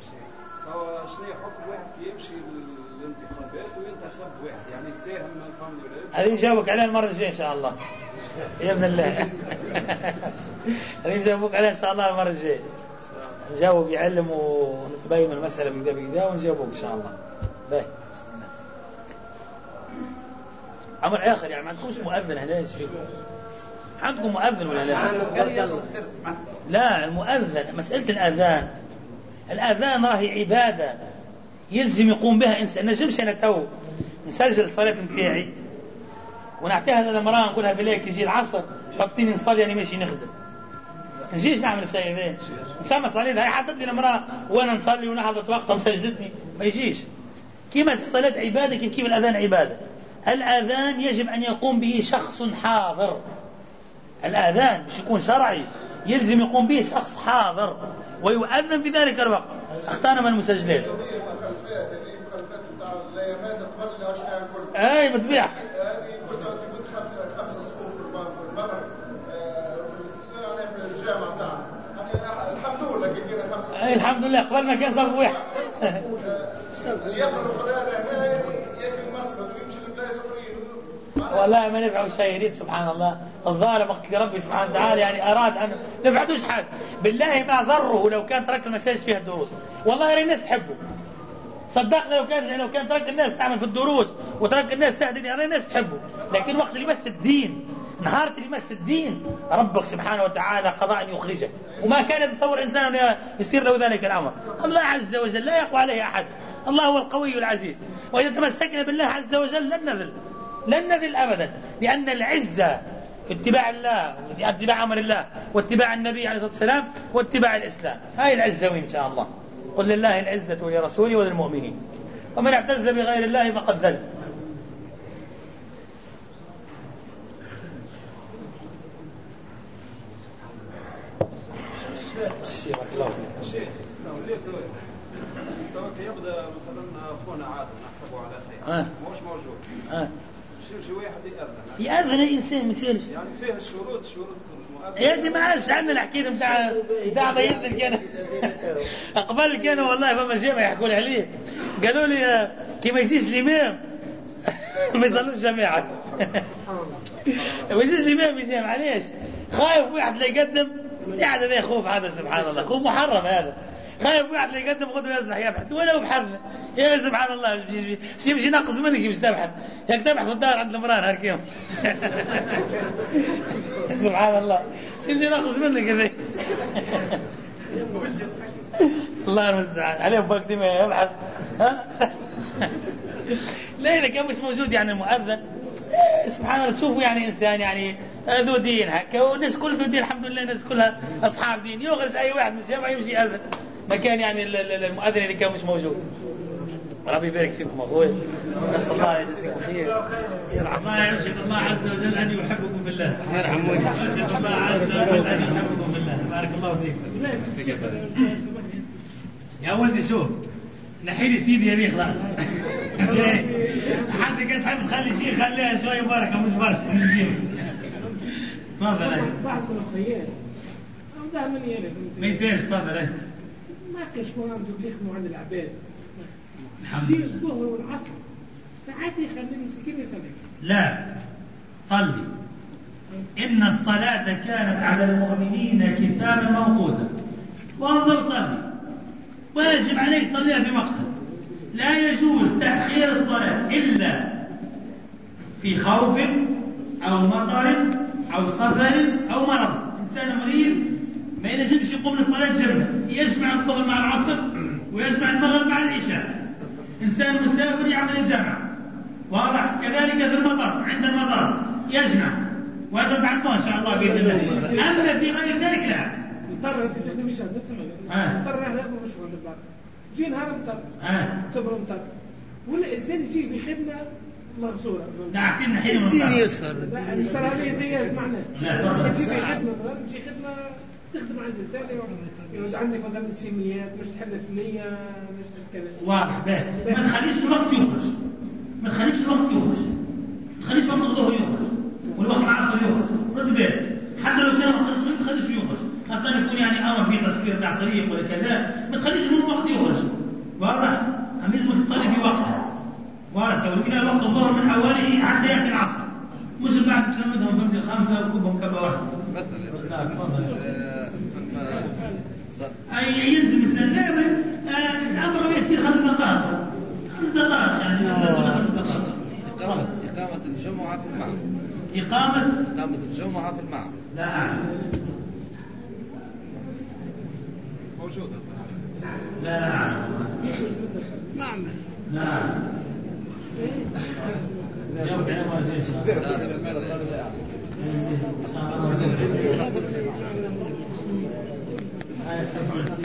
هو شنو حكم واحد يمشي للانتخابات وينتخب واحد يعني يساهم فهمني هذه نجاوبك عليها المرة الجاية إن شاء الله. بإذن الله. هذه نجاوبك عليها إن شاء الله المرة الجاية. نجاوب يعلم ونتبين المسألة بكذا بكذا ونجاوبك إن شاء الله. باهي. أمر اخر يعني ما عندكمش مؤذن هنا إيش فيكم؟ عندكم مؤذن ولا لا؟ لا المؤذن مسألة الأذان. الأذان راهي عبادة. يلزم يقوم بها إنسان. نجمش أنا تو نسجل الصلاة نتاعي ونعطيها للمرأة نقولها بلاك يجي العصر حطيني نصلي أنا ماشي نخدم. نجيش نعمل الشيء ذا نسمى صلي هاي حطت لي المرأة وأنا نصلي ونحضر وقتها مسجلتني ما يجيش. كما الصلاة عبادة كيف كيف الأذان عبادة؟ الأذان يجب أن يقوم به شخص حاضر. الأذان مش يكون شرعي يلزم يقوم به شخص حاضر ويؤذن في ذلك الوقت. اختار من المسجلين. أي بتبيع الحمد لله قبل ما كان صف واحد والله ما شيء يريد سبحان الله. الظالم ربي سبحانه وتعالى يعني أراد أن نفعتوش حاجة. بالله ما ضره لو كان ترك المساجد فيها الدروس. والله يا الناس تحبه. صدقنا لو كان لو كان ترك الناس تعمل في الدروس وترك الناس تهدي يا الناس تحبه. لكن وقت اللي يمس الدين نهار يمس الدين. ربك سبحانه وتعالى قضاء أن يخرجه وما كان يتصور إنسان يصير له ذلك الأمر. الله عز وجل لا يقوى عليه أحد. الله هو القوي العزيز. وإذا تمسكنا بالله عز وجل لن نذل. لن نذل أبدا. لأن العزة اتباع الله اتباع أمر الله واتباع النبي عليه الصلاة والسلام واتباع الإسلام. هاي العزة وإن شاء الله. قل لله العزة ولرسوله وللمؤمنين. ومن اعتز بغير الله فقد ذل. شيخ يبدا مثلا اخونا عادل نحسبه على خير آه. مش موجود آه. شي واحد يأذن يأذن الإنسان ما يصيرش يعني فيه الشروط شروط يا دي ما عادش عندنا الحكاية بتاع بتاع ما يأذن كان قبل كانوا والله فما جامع يحكوا لي عليه قالوا لي كي ما يجيش الإمام ما يصلوش جماعة ما يجيش الإمام يجي علاش خايف واحد لا يقدم قاعد هذا خوف هذا سبحان الله. خوف محرم هذا. خايف واحد اللي يقدم غدوه يصبح يبحث. ولا بحثنا يا سبحان الله. شي يمشي ناقص منك باش تبحث. ياك تبحث في الدار عند المراه نهار كيوم. سبحان الله. شي يمشي ناقص منك هذا الله المستعان. عليه باك ديما يبحث؟ لا اذا كان مش موجود يعني المؤذن سبحان الله. تشوفوا يعني إنسان يعني ذو دين هكا والناس كل ذو دين الحمد لله الناس كلها أصحاب دين. يخرج أي واحد من الجامع يمشي يأذن مكان يعني المؤذن اللي كان مش موجود. ربي يبارك فيكم أخوي. نسأل الله يجزيكم خير. يرحم الله يرشد الله عز وجل أن يحبكم بالله. يرحموني. يرشد الله عز وجل أن يحبكم بالله. بارك الله فيكم يا ولدي شوف نحي لي سيدي يبي خلاص حد قد تحب تخلي شيء خليها شوي بركه مش برشا مش زين. تفضل بعض الاخويات دائما ما يصيرش تفضل ما كاش عنده يخدموا عند العباد. لله. الظهر والعصر. ساعات يخلي المسكين يصلي لا صلي. إن الصلاة كانت على المؤمنين كتابا موقوتا. وانظر صلي. واجب عليك تصليها في وقتها لا يجوز تأخير الصلاة إلا في خوف أو مطر أو سفر أو مرض. إنسان مريض ما ينجمش يقوم للصلاة جملة يجمع الظهر مع العصر ويجمع المغرب مع العشاء. إنسان مسافر يعمل الجمع واضح. كذلك في المطر عند المطر يجمع. وهذا تعلموه إن شاء الله بإذن الله. أما في غير ذلك لا. مضطر أنت تخدم يشهد ما. مضطر إحنا مش مضطر جي نهار مضطر. آه. صبر مضطر. ولا انسان يجي بخدمة دعك لنا حين من الدين. يسر. لا هذه زي سمعنا لا، طبعا. تجي خدمة تجي خدمة تخدم عند الإنسان يقعد عندك مثلا السيميات مش تحل الثنيه مش كذا. واضح باهي. ما تخليش الوقت يخرج. ما تخليش الوقت يخرج. ما تخليش وقت الظهر يخرج. والوقت العصر يخرج. رد بالك. حتى لو كان ما خرجش ما تخليش يخرج. خاصة يكون يعني أمر في تسكير تاع طريق ولا كذا. ما تخليش الوقت يخرج. واضح. أم لازم تصلي في وقتها. لو كده وقت الظهر من اوله حتى ياتي العصر مش بعد تلمدهم بمدي الخمسة وكبهم كبه واحدة مثلا نعم، أي ينزل الإنسان لا بس، آه، الأمر يصير خمس دقائق. خمس دقائق يعني خمس دقائق. إقامة. إقامة الجمعة في المعبد إقامة إقامة الجمعة في المعبد لا. أعلم موجودة. لا. لا أعلم لا. أعلم جاوب على